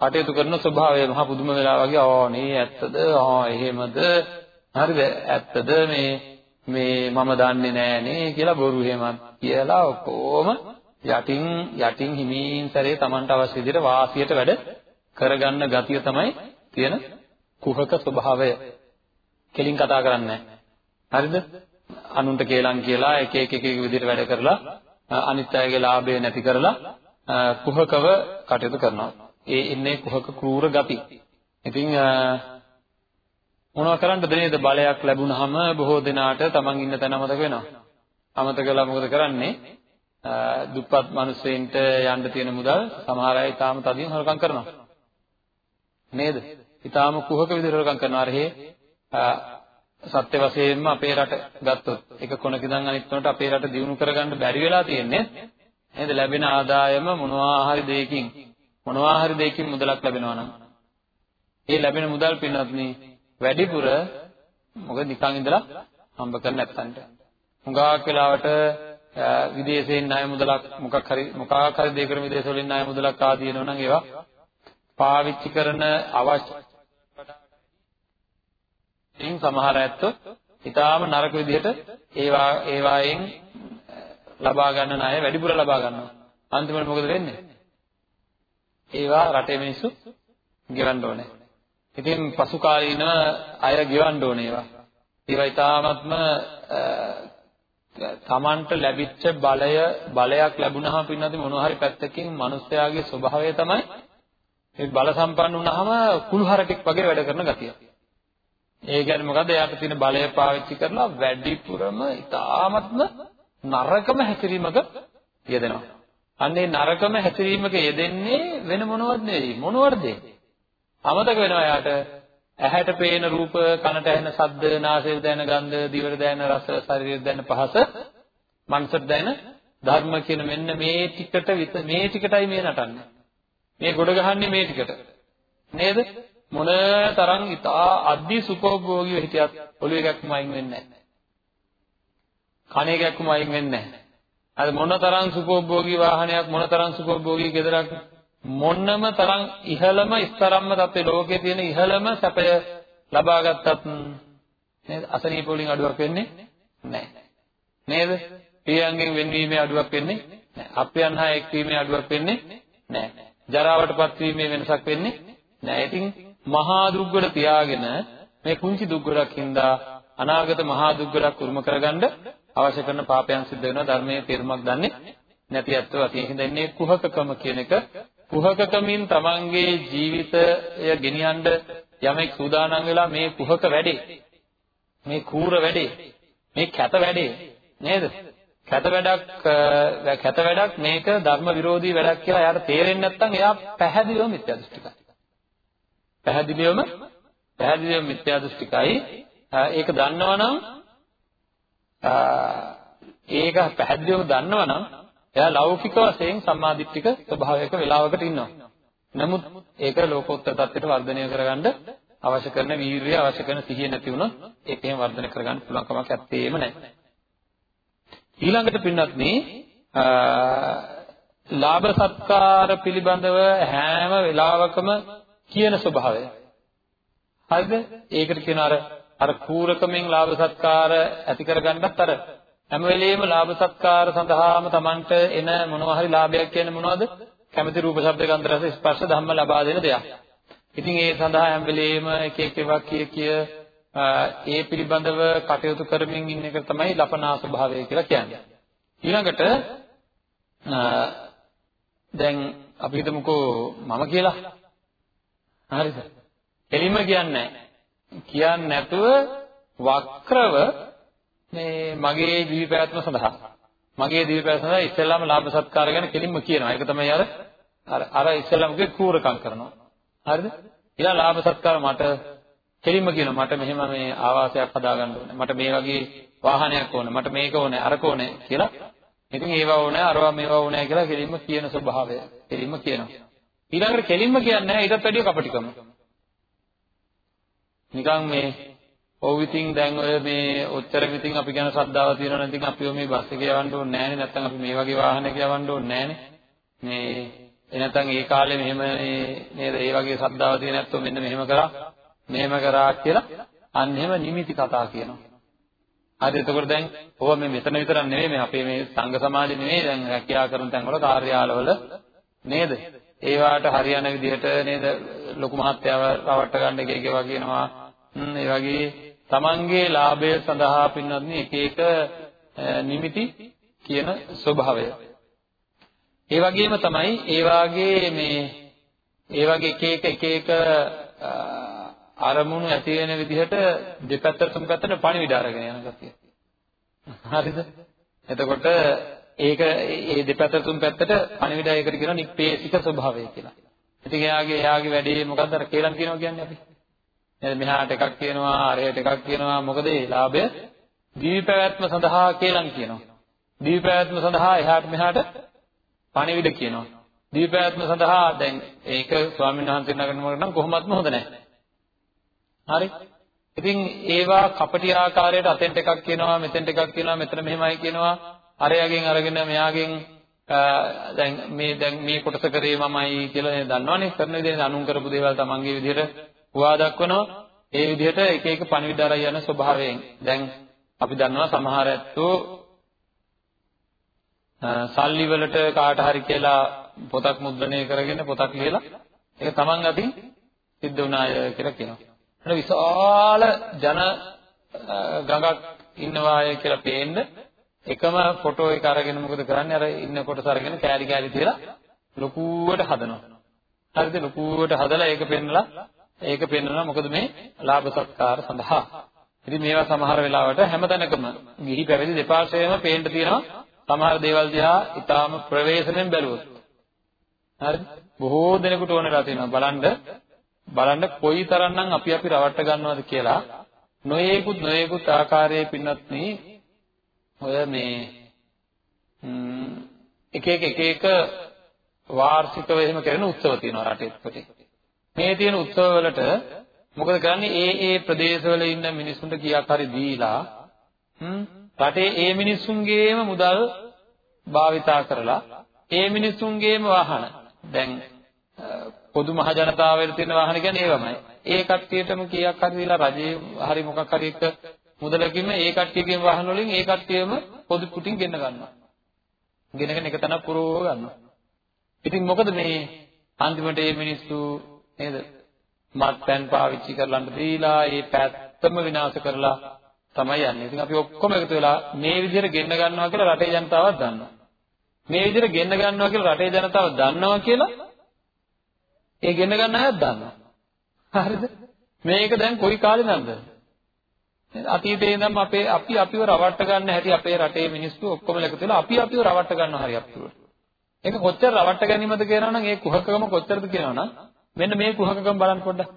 කටයුතු කරන ස්වභාවය මහ පුදුම වෙලා වගේ ආ නේ ඇත්තද? ආ එහෙමද? හරිද? ඇත්තද? මේ මේ මම දන්නේ නෑනේ කියලා බොරු එහෙමත් කියලා ඔක්කොම යටින් යටින් හිමින් සැරේ Tamanට අවශ්‍ය විදිහට වාසියට වැඩ කරගන්න ගතිය තමයි තියෙන කුහක ස්වභාවය. කෙලින් කතා කරන්නේ හරිද? අනුන්ට කේලම් කියලා එක එක එක එක විදිහට වැඩ කරලා අනිත් අයගේ ලාභය නැති කරලා කුහකව කටයුතු කරනවා. ඒ ඉන්නේ කුහක క్రూර ගති. ඉතින් මොනවා කරන්නද නේද බලයක් ලැබුණාම බොහෝ දෙනාට තමන් ඉන්න තැන අමතක වෙනවා. අමතක කළා මොකද කරන්නේ? දුප්පත් මිනිස්සෙන්ට යන්න තියෙන මුදල් සමහර අය තාම තදින් හොරකම් කරනවා. නේද? ඊටාම කුහක විදිහට හොරකම් කරනවා. අර හේ සත්‍ය වශයෙන්ම අපේ රට ගත්තොත් එක කොනක ඉඳන් අනිත් කොනට අපේ රට දියුණු කරගන්න බැරි වෙලා තියෙන්නේ නේද? ලැබෙන ආදායම මොනවා හරි දෙයකින් මොනවා හරි දෙයකින් මුදලක් ලැබෙනවා නම් ඒ ලැබෙන මුදල් පින්වත්නි වැඩිපුර මොකද නිකන් ඉඳලා හම්බ කරන්න නැත්තන්ට. හුඟක් වෙලාවට විදේශයෙන් ණය මුදලක් මොකක් හරි මොකක් හරි දෙයකට විදේශ වලින් ණය මුදලක් ආදී එනවා නම් ඒවා පාවිච්චි කරන අවශ්‍ය ඉන් සමහර ඇත්තෝ ඊටාම නරක විදිහට ඒවා ඒවායෙන් ලබා ගන්න ණය වැඩිපුර ලබා ගන්නවා. අන්තිමට මොකද වෙන්නේ? ඒවා රටේ මිනිස්සු ගෙවන්න ඕනේ. ඉතින් පසු කාලීන අය ගෙවන්න ඕනේ ඒවා. ඒවා ඊටාත්ම තමන්ට ලැබිච්ච බලය බලයක් ලැබුණාම පින්නදී මොනවා හරි පැත්තකින් මිනිස්යාගේ ස්වභාවය තමයි ඒ බල සම්පන්න වුණාම කුළුහරකෙක් වගේ වැඩ කරන ගතිය. ඒ කියන්නේ මොකද? එයාට තියෙන බලය පාවිච්චි කරලා වැඩිපුරම ඊටාත්ම නරකම හැසිරීමක යෙදෙනවා. අන්නේ නරකම හැසිරීමක යෙදෙන්නේ වෙන මොනවද නෙවෙයි මොනවද අමතක වෙනවා යාට ඇහැට පේන රූප කනට ඇහෙන ශබ්ද නාසයට දැනෙන ගන්ධ දිවට දැනෙන රස ශරීරයට දැනෙන පහස මනසට දැනෙන ධර්ම කියන මෙන්න මේ ටිකට මේ ටිකටයි මේ නටන්නේ. මේ ගොඩ ගහන්නේ මේ ටිකට. නේද? මොන තරම් ඉතා අද්දි සුඛෝභෝගීව හිටියත් ඔළුව එකක්ම අයින් වෙන්නේ නැහැ. කණ එකක්ම අයින් වෙන්නේ නැහැ. අද මොනතරම් සුඛෝභෝගී වාහනයක් මොනතරම් සුඛෝභෝගී ගෙදරක් මොන්නම තරම් ඉහළම ස්තරම්ම තත්ත්වේ ලෝකයේ තියෙන ඉහළම සැපය ලබා ගත්තත් නේද? අසනීප වලින් අඩුවක් වෙන්නේ නැහැ. නේද? පියයන්ගෙන් වෙන්වීමේ අඩුවක් වෙන්නේ නැහැ. අපයන් හා එක්වීමේ අඩුවක් වෙන්නේ නැහැ. ජරාවටපත් වීමේ වෙනසක් වෙන්නේ නැහැ. ඉතින් මහා දුක්ගොඩ තියාගෙන මේ කුංචි දුක්ගොඩක් හින්දා අනාගත මහා දුක්ගොඩක් උරුම කරගන්න අවශ්‍ය කරන පාපයන් සිද්ධ වෙනවා ධර්මයේ තේරුමක් දන්නේ නැති ඇත්තෝ අතින් ඉන්නේ කුහකකම කියන එක. කුහකකමින් තමන්ගේ ජීවිතය ගෙනියන්න යමෙක් සූදානම් වෙලා මේ කුහක වැඩේ මේ කූර වැඩේ මේ කැත වැඩේ නේද? කැත වැඩක් කැත වැඩක් මේක ධර්ම විරෝධී වැඩක් කියලා එයාට තේරෙන්නේ නැත්නම් එයා පැහැදිලිවම මිත්‍යා දෘෂ්ටිකයි. පැහැදිලිවම පැහැදිලිවම මිත්‍යා දෘෂ්ටිකයි. ඒක දන්නවනම් ඒක පැහැදිලිවම දන්නවනම් එයා ලෞකික වශයෙන් සම්මාදිට්ඨික ස්වභාවයක වෙලාවකට ඉන්නවා. නමුත් ඒක ලෝකෝත්තර தත්ත්වයට වර්ධනය කරගන්න අවශ්‍ය කරන වීරිය අවශ්‍ය කරන සිහිය නැති වුණොත් ඒක එහෙම වර්ධනය කරගන්න පුළුවන් කමක් නැත්තේම නැහැ. ඊළඟට පින්නත් මේ ලාභ සත්කාර පිළිබඳව හැම වෙලාවකම කියන ස්වභාවය. හරිද? ඒකට කියන අර අර කූරකමෙන් ලාභ සත්කාර ඇති කරගන්නත් අර හැම වෙලෙම ලාභ සත්කාර සඳහාම Tamanට එන මොනවා හරි ලාභයක් කියන්නේ මොනවද? කැමති රූප ශබ්ද ගන්ධ රස ස්පර්ශ ධම්ම ලබා දෙන දෙයක්. ඉතින් ඒ සඳහා හැම වෙලෙම එක එක ඒවා කිය කිය ඒ පිළිබඳව කටයුතු කරමින් ඉන්න එක තමයි ලපනා ස්වභාවය කියලා කියන්නේ. ඊළඟට දැන් අපි හිතමුකෝ මම කියලා. හරිද? එලිම කියන්නේ කියන්නේ නැතුව වක්‍රව මේ මගේ දිවි පැවැත්ම සඳහා මගේ දිවි පැවැත්ම සඳහා ඉස්සෙල්ලාම ලාභ සත්කාර ගැන කෙලින්ම කියනවා. ඒක තමයි අර අර අර ඉස්සෙල්ලාමගේ කූරකම් කරනවා. හරිද? ඊළඟ ලාභ සත්කාර මට කෙලින්ම කියනවා මට මෙහෙම මේ ආවාසයක් හදාගන්න ඕනේ. මට මේ වගේ වාහනයක් ඕනේ. මට මේක ඕනේ අරක ඕනේ කියලා. ඉතින් ඒවා ඕනේ අරවා මේවා ඕනේ කියලා කෙලින්ම කියන ස්වභාවය. කෙලින්ම කියනවා. ඊළඟට කෙලින්ම කියන්නේ නැහැ ඊටත් වැඩිය කපටිකම. නිකන් මේ ඔව් ඉතින් දැන් ඔය මේ ඔච්චරම ඉතින් අපි ගැන ශ්‍රද්ධාව තියෙනවා නම් ඉතින් අපිව මේ බස් එකේ යවන්න ඕනේ නැහනේ. නැත්නම් අපි මේ වගේ වාහනයක යවන්න ඕනේ නැහනේ. මේ එනතන් ඒ කාලේ මෙහෙම නේද? ඒ වගේ ශ්‍රද්ධාව තියෙන නැත්තෝ මෙන්න මෙහෙම කරා. මෙහෙම කරා කියලා අන්න එහෙම නිමිති කතා කියනවා. හරි එතකොට දැන් ඕවා මේ මෙතන විතරක් නෙවෙයි මේ අපේ මේ සංඝ සමාජෙ නෙවෙයි දැන් රැකියා කරන තැන්වල කාර්යාලවල නේද? ඒවාට හරියන විදිහට නේද ලොකු මහත්යව රවට්ට ගන්න එක එක ඒවා කියනවා ඒ වගේ තමන්ගේ ලාභය සඳහා පින්වත්නි එක එක නිමිති කියන ස්වභාවය. ඒ වගේම තමයි ඒ වාගේ මේ ඒ වගේ එක එක එක එක අරමුණු ඇති වෙන විදිහට දෙපැත්තට තුන් පැත්තට පණිවිඩ අරගෙන යන ගතිය. හරිද? එතකොට ඒක ඒ දෙපැත්තට තුන් පැත්තට පණිවිඩ ඒකට කියනවා නිප්පේසික ස්වභාවය කියලා. ඉතින් එයාගේ එයාගේ වැඩේ මොකද්ද? අර කේලම් කියනවා කියන්නේ අපි? නේද? මෙහාට එකක් කියනවා අරයට එකක් කියනවා. මොකද ඒ ලාභය? දිවි පැවැත්ම සඳහා කියලන් කියනවා. දිවි පැවැත්ම සඳහා එහාට මෙහාට පණිවිඩ කියනවා. දිවි පැවැත්ම සඳහා දැන් ඒක ස්වාමීන් වහන්සේ නගනකොට නම් කොහොමත්ම හොඳ නැහැ. හරි? ඉතින් ඒවා කපටි ආකාරයට අතෙන්ට එකක් කියනවා මෙතෙන්ට එකක් කියනවා මෙතන මෙහෙමයි කියනවා. අරයාගෙන් අරගෙන මෙයාගෙන් දැන් මේ දැන් මේ කොටස කරේ මමයි කියලා නේද දන්නවනේ කරන විදිහට අනුන් කරපු දේවල් තමන්ගේ විදිහට හුවා දක්වනවා. ඒ විදිහට එක එක පණිවිඩ අරයි යන ස්වභාවයෙන්. දැන් අපි දන්නවා සමහර ඇත්තෝ සල්ලි වලට කාට හරි කියලා පොතක් මුද්‍රණය කරගෙන පොතක් ලියලා ඒක තමන් අතින් සිද්ධ වුණාය කියලා කියනවා. එතන විශාල ජන ගඟක් ඉන්නවාය කියලා පේන්න එකම ෆොටෝ එක අරගෙන මොකද කරන්නේ අර ඉන්න කොටස අරගෙන කෑලි කෑලි තියලා ලොකුවට හදනවා. හරිද ලොකුවට හදලා ඒක පෙන්නලා ඒක පෙන්නනවා මොකද මේ ලාභ සත්කාර සඳහා. ඉතින් මේවා සමහර වෙලාවට හැමතැනකම ගිහි පැවිදි දෙපාර්ශ්වයම පේන්න තියෙනවා සමහර දේවල් දිහා ඊටාම ප්‍රවේශමෙන් බැලුවොත්. හරිද? බොහෝ දෙනෙකුට ඕනෙලා තියෙනවා බලන්න බලන්න කොයිතරම්නම් අපි අපි රවට්ට ගන්නවද කියලා නොයේකුත් නොයේකුත් ආකාරයේ පින්වත්නි ඔය මේ එක එක එක එක වාර්ෂිකව එහෙම කරන උත්සව තියෙනවා රටේ කොටේ. මේ තියෙන උත්සව වලට මොකද කරන්නේ ඒ ඒ ප්‍රදේශවල ඉන්න මිනිස්සුන්ට කීයක් හරි දීලා රටේ ඒ මිනිස්සුන්ගේම මුදල් භාවිතා කරලා ඒ මිනිස්සුන්ගේම වාහන දැන් පොදු මහ ජනතාවට තියෙන වාහන කියන්නේ ඒවමයි. ඒ කට්ටියටම කීයක් හරි දීලා රජේ හරි මොකක් හරි එක මුදලකින්ම ඒ කට්ටියගේ වාහන වලින් ඒ කට්ටියම පොදු පුටින් ගෙන්න ගන්නවා. ගෙනගෙන එක තැනක් පුරව ගන්නවා. ඉතින් මොකද මේ අන්තිමට මේ මිනිස්සු නේද මත්පැන් පාවිච්චි කරලන්න දීලා ඒ පැත්තම විනාශ කරලා තමයි යන්නේ. ඉතින් අපි ඔක්කොම එකතු වෙලා මේ විදිහට ගෙන්න ගන්නවා කියලා රටේ ජනතාවක් දන්නවා. මේ විදිහට ගෙන්න ගන්නවා කියලා රටේ ජනතාව දන්නවා කියලා ඒ ගෙන්න ගන්න අයත් දන්නවා. හරිද? මේක දැන් කොයි කාලේ නන්ද? අතීතේ ඉඳන්ම අපේ අපි අපිව රවට්ට ගන්න හැටි අපේ රටේ මිනිස්සු ඔක්කොම එකතු වෙලා අපි අපිව රවට්ට ගන්නවා හරි අපිව. ඒක කොච්චර රවට්ට ගැනීමද කියනවා නම් ඒ කුහකකම කොච්චරද කියනවා නම් මෙන්න මේ කුහකකම බලන්න පොඩ්ඩක්.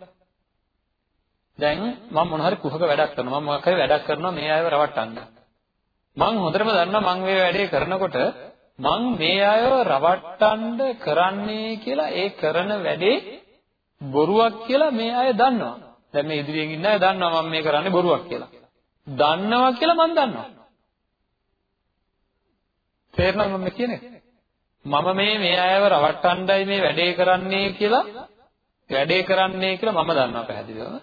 දැන් මම මොන හරි කුහක වැඩක් කරනවා මම මොකක් හරි වැඩක් කරනවා මේ අයව රවට්ටන්න. මං හොඳටම දන්නවා මං මේ වැඩේ කරනකොට මං මේ අයව රවට්ටන්න කරන්නේ කියලා ඒ කරන වැඩේ බොරුවක් කියලා මේ අය දන්නවා. දැන් මේ ඉදිරියෙන් ඉන්න අය දන්නවා මම මේ කරන්නේ බොරුවක් කියලා. දන්නවා කියලා මං දන්නවා. තේරෙනවද මම කියන්නේ? මම මේ මේ අයව රවට්ටන්නයි මේ වැඩේ කරන්නේ කියලා වැඩේ කරන්නේ කියලා මම දන්නවා පැහැදිලිවම.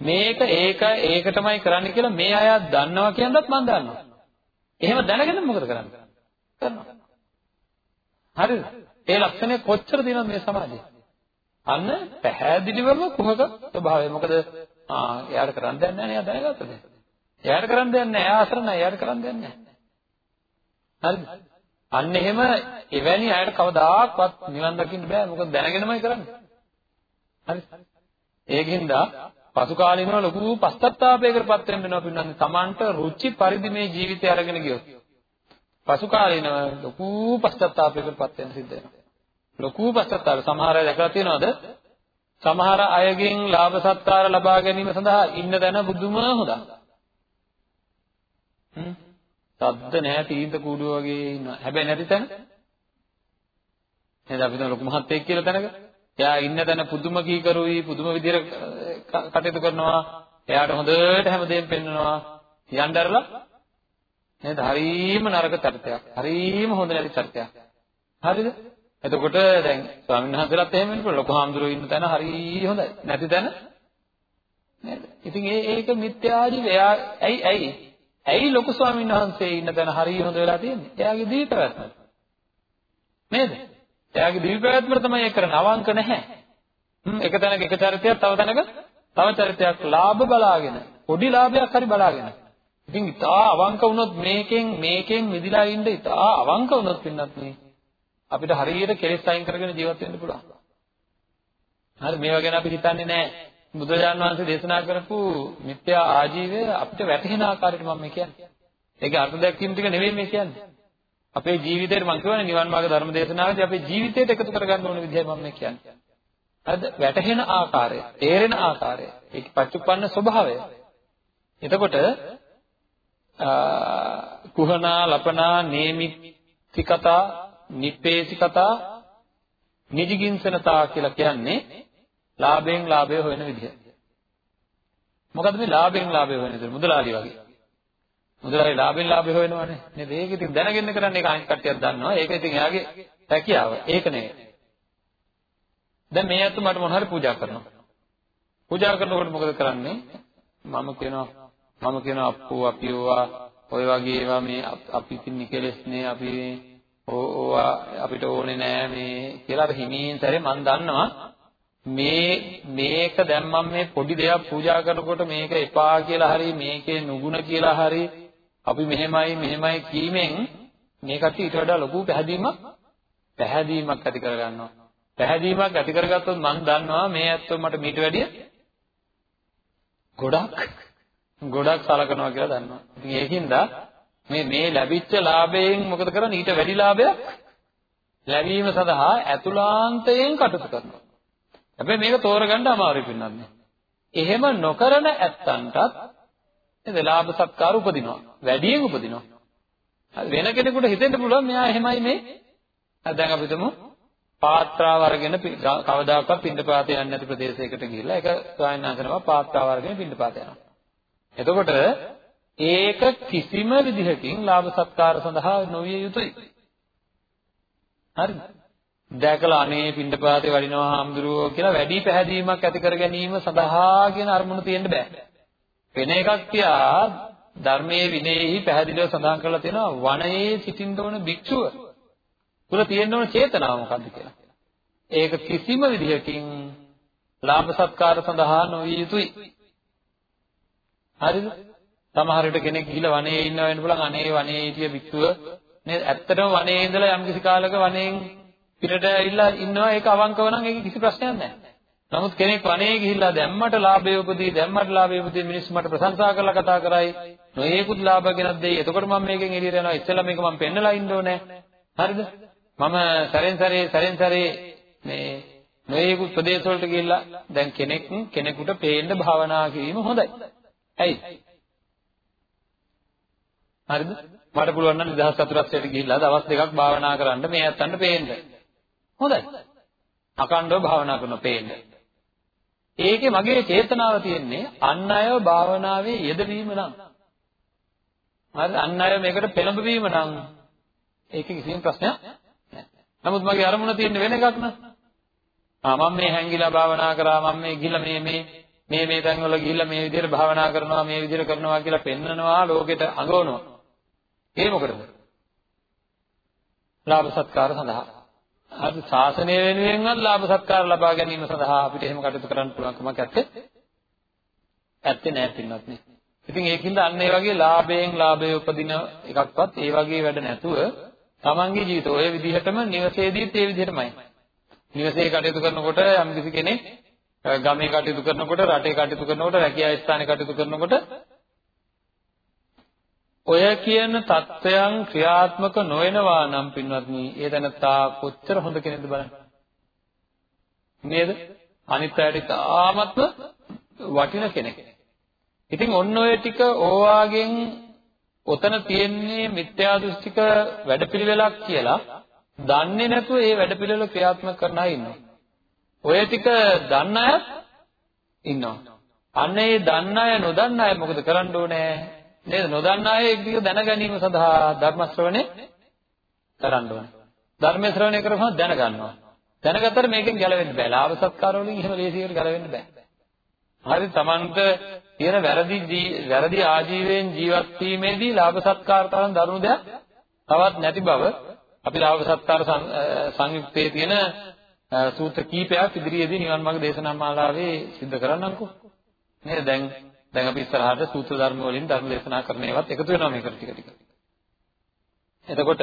මේක ඒක ඒකටමයි කරන්නේ කියලා මේ අය දන්නවා කියනවත් මම දන්නවා. එහෙම දැනගෙන මොකද කරන්නේ? කරනවා. හරිද? ඒ ලක්ෂණය කොච්චර දිනවද මේ සමාජයේ? අන්න පැහැදිලිවම කුහක ස්වභාවය. මොකද ආ එයාට කරන්න දෙයක් නැහැ නේ දැනගත්තද? එයාට කරන්න දෙයක් නැහැ. එයා අසරණයි. එයාට කරන්න දෙයක් නැහැ. හරිද? අන්න එහෙම එවැනි අයට කවදාකවත් නිවන් දකින්න බෑ. මොකද දැනගෙනමයි කරන්නේ. හරි? ඒකින්ද පසු කාලිනව ලොකු පශ්චත්තාපයකටපත් වෙන්න වෙනවා පින්නන්නේ. Tamanට රුචි පරිදි මේ ජීවිතය අරගෙන ගියොත්. පසු කාලිනව ලොකු පශ්චත්තාපයකටපත් වෙන්න සිද්ධ වෙනවා. ලොකු පශ්චත්තාප සමහර අය දැකලා තියෙනවද? සමහර අයගෙන් ලාභ සත්කාර ලබා ගැනීම සඳහා ඉන්න තැන බුදුම හොදා. හ්ම්. සද්ද නැහැ තීන්ත කූඩුව වගේ ඉන්නවා. හැබැයි නැති තැන නේද අපි දැන් ලොකු මහත්තයෙක් කියලා තැනක එයා ඉන්න තැන පුදුම කීකරුයි පුදුම විදිහට කටයුතු කරනවා. එයාට හොඳට හැමදේම පෙන්වනවා. යnderලා නේද? හරීම නරක චරිතයක්. හරීම හොඳ නැති චරිතයක්. හරිද? එතකොට දැන් ස්වාමීන් වහන්සේලාත් එහෙම වෙනකොට ලොකු හාමුදුරුවෝ ඉන්න තැන හරි හොඳයි. නැති තැන නේද? ඉතින් ඒ ඒක මිත්‍යාජීව එයා ඇයි ඇයි ඇයි ලොකු ස්වාමීන් වහන්සේ ඉන්න තැන හරි හොඳ වෙලා තියෙන්නේ? එයාගේ දිවි පැවැත්ම. නේද? එයාගේ දිවි පැවැත්ම තමයි ඒක කරන්නේ. අවංක නැහැ. හ්ම් එක තැනක එක චරිතයක් තව තැනක තව චරිතයක් ලාභ බලාගෙන පොඩි ලාභයක් හරි බලාගෙන ඉතින් ඉතා අවංක වුණොත් මේකෙන් මේකෙන් මිදිලා ඉන්න ඉතා අවංක වුණොත් පින්නත් නේ අපිට හරියට කෙලෙස් අයින් කරගෙන ජීවත් වෙන්න පුළුවන්. හරි මේවා ගැන අපි හිතන්නේ නැහැ. බුදුරජාණන් වහන්සේ දේශනා කරපු මිත්‍යා ආජීවය අපිට වැටහෙන ආකාරයට මම මේ කියන්නේ. ඒකේ අර්ථ දැක්වීම ටික නෙවෙයි මේ කියන්නේ. අපේ ජීවිතේට මම කියවනේ නිවන් මාර්ග ධර්ම දේශනාවේදී අපේ ජීවිතයට එකතු කරගන්න ඕන විදිහයි මම මේ කියන්නේ. හරිද? වැටහෙන ආකාරය, තේරෙන ආකාරය, ඒකේ පච්චුප්පන්න ස්වභාවය. එතකොට කුහනා ලපනා නේමිත්තිකතා නිප්පේසිකතා නිදිගින්සනතා කියලා කියන්නේ ලාභයෙන් ලාභය හොයන විදිහ. මොකද්ද මේ ලාභයෙන් ලාභය හොයන විදිහ? මුදලාලි වගේ. මුදලාරි ලාභෙන් ලාභය හොයනවානේ. නේද? ඒක ඉතින් දැනගෙන කරන්නේ ඒක අනිත් කට්ටියක් දන්නවා. ඒක ඉතින් එයාගේ රැකියාව. ඒක නෙවෙයි. දැන් මේ අත මට මොන හරි පූජා කරනවා. පූජා කරනකොට මොකද කරන්නේ? මම කියනවා මම කියනවා අප්පෝ අපි ඕවා ඔය වගේ ඒවා මේ අපි ඉතින් නිකලස්නේ අපි ඕවා අපිට ඕනේ නෑ මේ කියලා අර හිමින් සැරේ මම දන්නවා මේ මේක දැන් මම මේ පොඩි දෙයක් පූජා කරනකොට මේක එපා කියලා හරි මේකේ නුගුණ කියලා හරි අපි මෙහෙමයි මෙහෙමයි කීමෙන් මේකට ඊට වඩා ලොකු පැහැදීමක් පැහැදීමක් ඇති කරගන්නවා පැහැදීමක් ඇති කරගත්තොත් මම දන්නවා මේ ඇත්තෝ මට මීට වැඩිය ගොඩක් ගොඩක් සලකනවා කියලා දන්නවා. ඉතින් ඒකින්ද මේ මේ ලැබිච්ච ලාභයෙන් මොකද කරන්නේ ඊට වැඩි ලාභයක් ලැබීම සඳහා ඇතුළාන්තයෙන් කටයුතු කරනවා. හැබැයි මේක තෝරගන්න අමාරුයි පින්නන්නේ. එහෙම නොකරන ඇත්තන්ටත් නේද ලාභ සත්කාර උපදිනවා. වැඩියෙන් උපදිනවා. වෙන කෙනෙකුට හිතෙන්න පුළුවන් මෙයා එහෙමයි මේ. දැන් අපි හිතමු පාත්‍රාව අරගෙන කවදාකවත් පින්ඩපාත යන්නේ නැති ප්‍රදේශයකට ගිහිල්ලා ඒක ස්වාමීන් වහන්සේනවා පාත්‍රාව අරගෙන පින්ඩපාත යනවා. එතකොට ඒක කිසිම විදිහකින් ලාභ සත්කාර සඳහා නොවිය යුතුයි. හරිද? දැකලා අනේ පින්ඩපාතේ වඩිනවා හාමුදුරුවෝ කියලා වැඩි පැහැදීමක් ඇති කර ගැනීම සඳහා කියන අරමුණ තියෙන්න බෑ. වෙන එකක් තියා ධර්මයේ විනයෙහි පැහැදිලිව සඳහන් කරලා තියෙනවා වනයේ සිටින්න ඕන භික්ෂුව තුල තියෙන්න ඕන චේතනාව මොකද්ද කියලා. ඒක කිසිම විදිහකින් ලාභ සත්කාර සඳහා නොවිය යුතුයි. හරිද? සමහර විට කෙනෙක් ගිහිල්ලා වනයේ ඉන්නවා වෙන්න පුළුවන් අනේ වනයේ හිටිය භික්ෂුව නේද? ඇත්තටම වනයේ ඉඳලා යම් කිසි කාලයක වනයෙන් පිටට ඇවිල්ලා ඉන්නවා ඒක අවංකව නම් ඒක කිසි ප්‍රශ්නයක් නැහැ. නමුත් කෙනෙක් වනයේ ගිහිල්ලා දැම්මට ලාභය උපදී දැම්මට ලාභය උපදී මිනිස්සු මට ප්‍රශංසා කරලා කතා කරයි නොයේකුත් ලාභ ගෙනත් දෙයි. එතකොට මම මේකෙන් එළියට යනවා. ඉස්සෙල්ලා මේක මම පෙන්නලා ඉන්න ඕනේ. හරිද? මම සැරෙන් සැරේ සැරෙන් සැරේ මේ නොයේකුත් ප්‍රදේශ වලට ගිහිල්ලා දැන් කෙනෙක් කෙනෙකුට පේන්න භාවනා කිරීම හොඳයි. ඇයි? හරිද? මට පුළුවන් නම් නිදහස් චතුරස්‍රයට ගිහිල්ලා දවස් දෙකක් භාවනා කරන්න මේ ඇත්තන්ට පේන්න. හොඳයි. අකණ්ඩව භාවනා කරන පේන්න. ඒකේ මගේ චේතනාව තියෙන්නේ අන් අයව භාවනාවේ යෙදවීම නම්. හරිද? අන් අය මේකට පෙළඹවීම නම් ඒකේ කිසිම ප්‍රශ්නයක් නමුත් මගේ අරමුණ තියෙන්නේ වෙන එකක් න ะ. ආ මම මේ හැංගිලා භාවනා කරා මම මේ ගිහිල්ලා මේ මේ මේ මේ තැන්වල ගිහිල්ලා මේ විදිහට භාවනා කරනවා මේ විදිහට කරනවා කියලා පෙන්නනවා ලෝකෙට අඟවනවා. ඒ මොකටද? ලාභ සත්කාර සඳහා. අද ශාසනය වෙනුවෙන්වත් ලාභ සත්කාර ලබා ගැනීම සඳහා අපිට එහෙම කටයුතු කරන්න පුළුවන් කමක් නැත්තේ. ඇත්තේ නෑ පින්වත් නේ. ඉතින් ඒකින්ද අන්න ඒ වගේ ලාභයෙන් ලාභය උපදින එකක්වත් ඒ වගේ වැඩ නැතුව තමන්ගේ ජීවිතය ඔය විදිහටම නිවසේදීත් ඒ විදිහටමයි. නිවසේ කටයුතු කරනකොට යම් කිසි කෙනෙක් ගමේ කටයුතු කරනකොට රටේ කටයුතු කරනකොට රැකියා ස්ථානයේ කටයුතු කරනකොට ඔය කියන தත්වයන් ක්‍රියාත්මක නොවනවා නම් පින්වත්නි ඒ දැනත්තා කොච්චර හොඳ කෙනෙක්ද බලන්න. නේද? අනිත් අයට තාමත්ම වටින කෙනෙක්. ඉතින් ඔන්න ඔය ටික ඕවාගෙන් ඔතන තියෙන්නේ මිත්‍යා දෘෂ්ටික වැඩපිළිවෙලක් කියලා. දන්නේ නැතුව ඒ වැඩපිළිවෙල ක්‍රියාත්මක කරන අය ඉන්නවා. ඔය ටික දන්න අය ඉන්නවා. අන්න ඒ දන්න අය නොදන්න අය මොකද කරන්න ඕනේ? නේද? නොදන්න අය ඒක දැන ගැනීම සඳහා ධර්ම ශ්‍රවණය කරන්න ඕනේ. ධර්ම ශ්‍රවණය කරපුවම දැනගන්නවා. දැනගත්තට මේකෙන් ගැලවෙන්න බෑ. ලාභ සත්කාර වලින් එහෙම ලේසියට ගැලවෙන්න බෑ. හරි Tamanට තියෙන වැරදි වැරදි ආජීවයෙන් ජීවත් වීමේදී ලාභ සත්කාර තරම් දරුණු දෙයක් තවත් නැති බව අපි ලාභ සත්කාර සංයුක්තයේ තියෙන සූත්‍ර කීපයක් ඉදිරියේදී නිවන් මාර්ග දේශනා මාලාවේ සිද්ධ කරන්නම්කෝ. නේද? දැන් දැන් අපි ඉස්සරහට සූත්‍ර ධර්ම වලින් ධර්ම දේශනා කරන ඒවාත් එකතු වෙනවා මේකට ටික ටික. එතකොට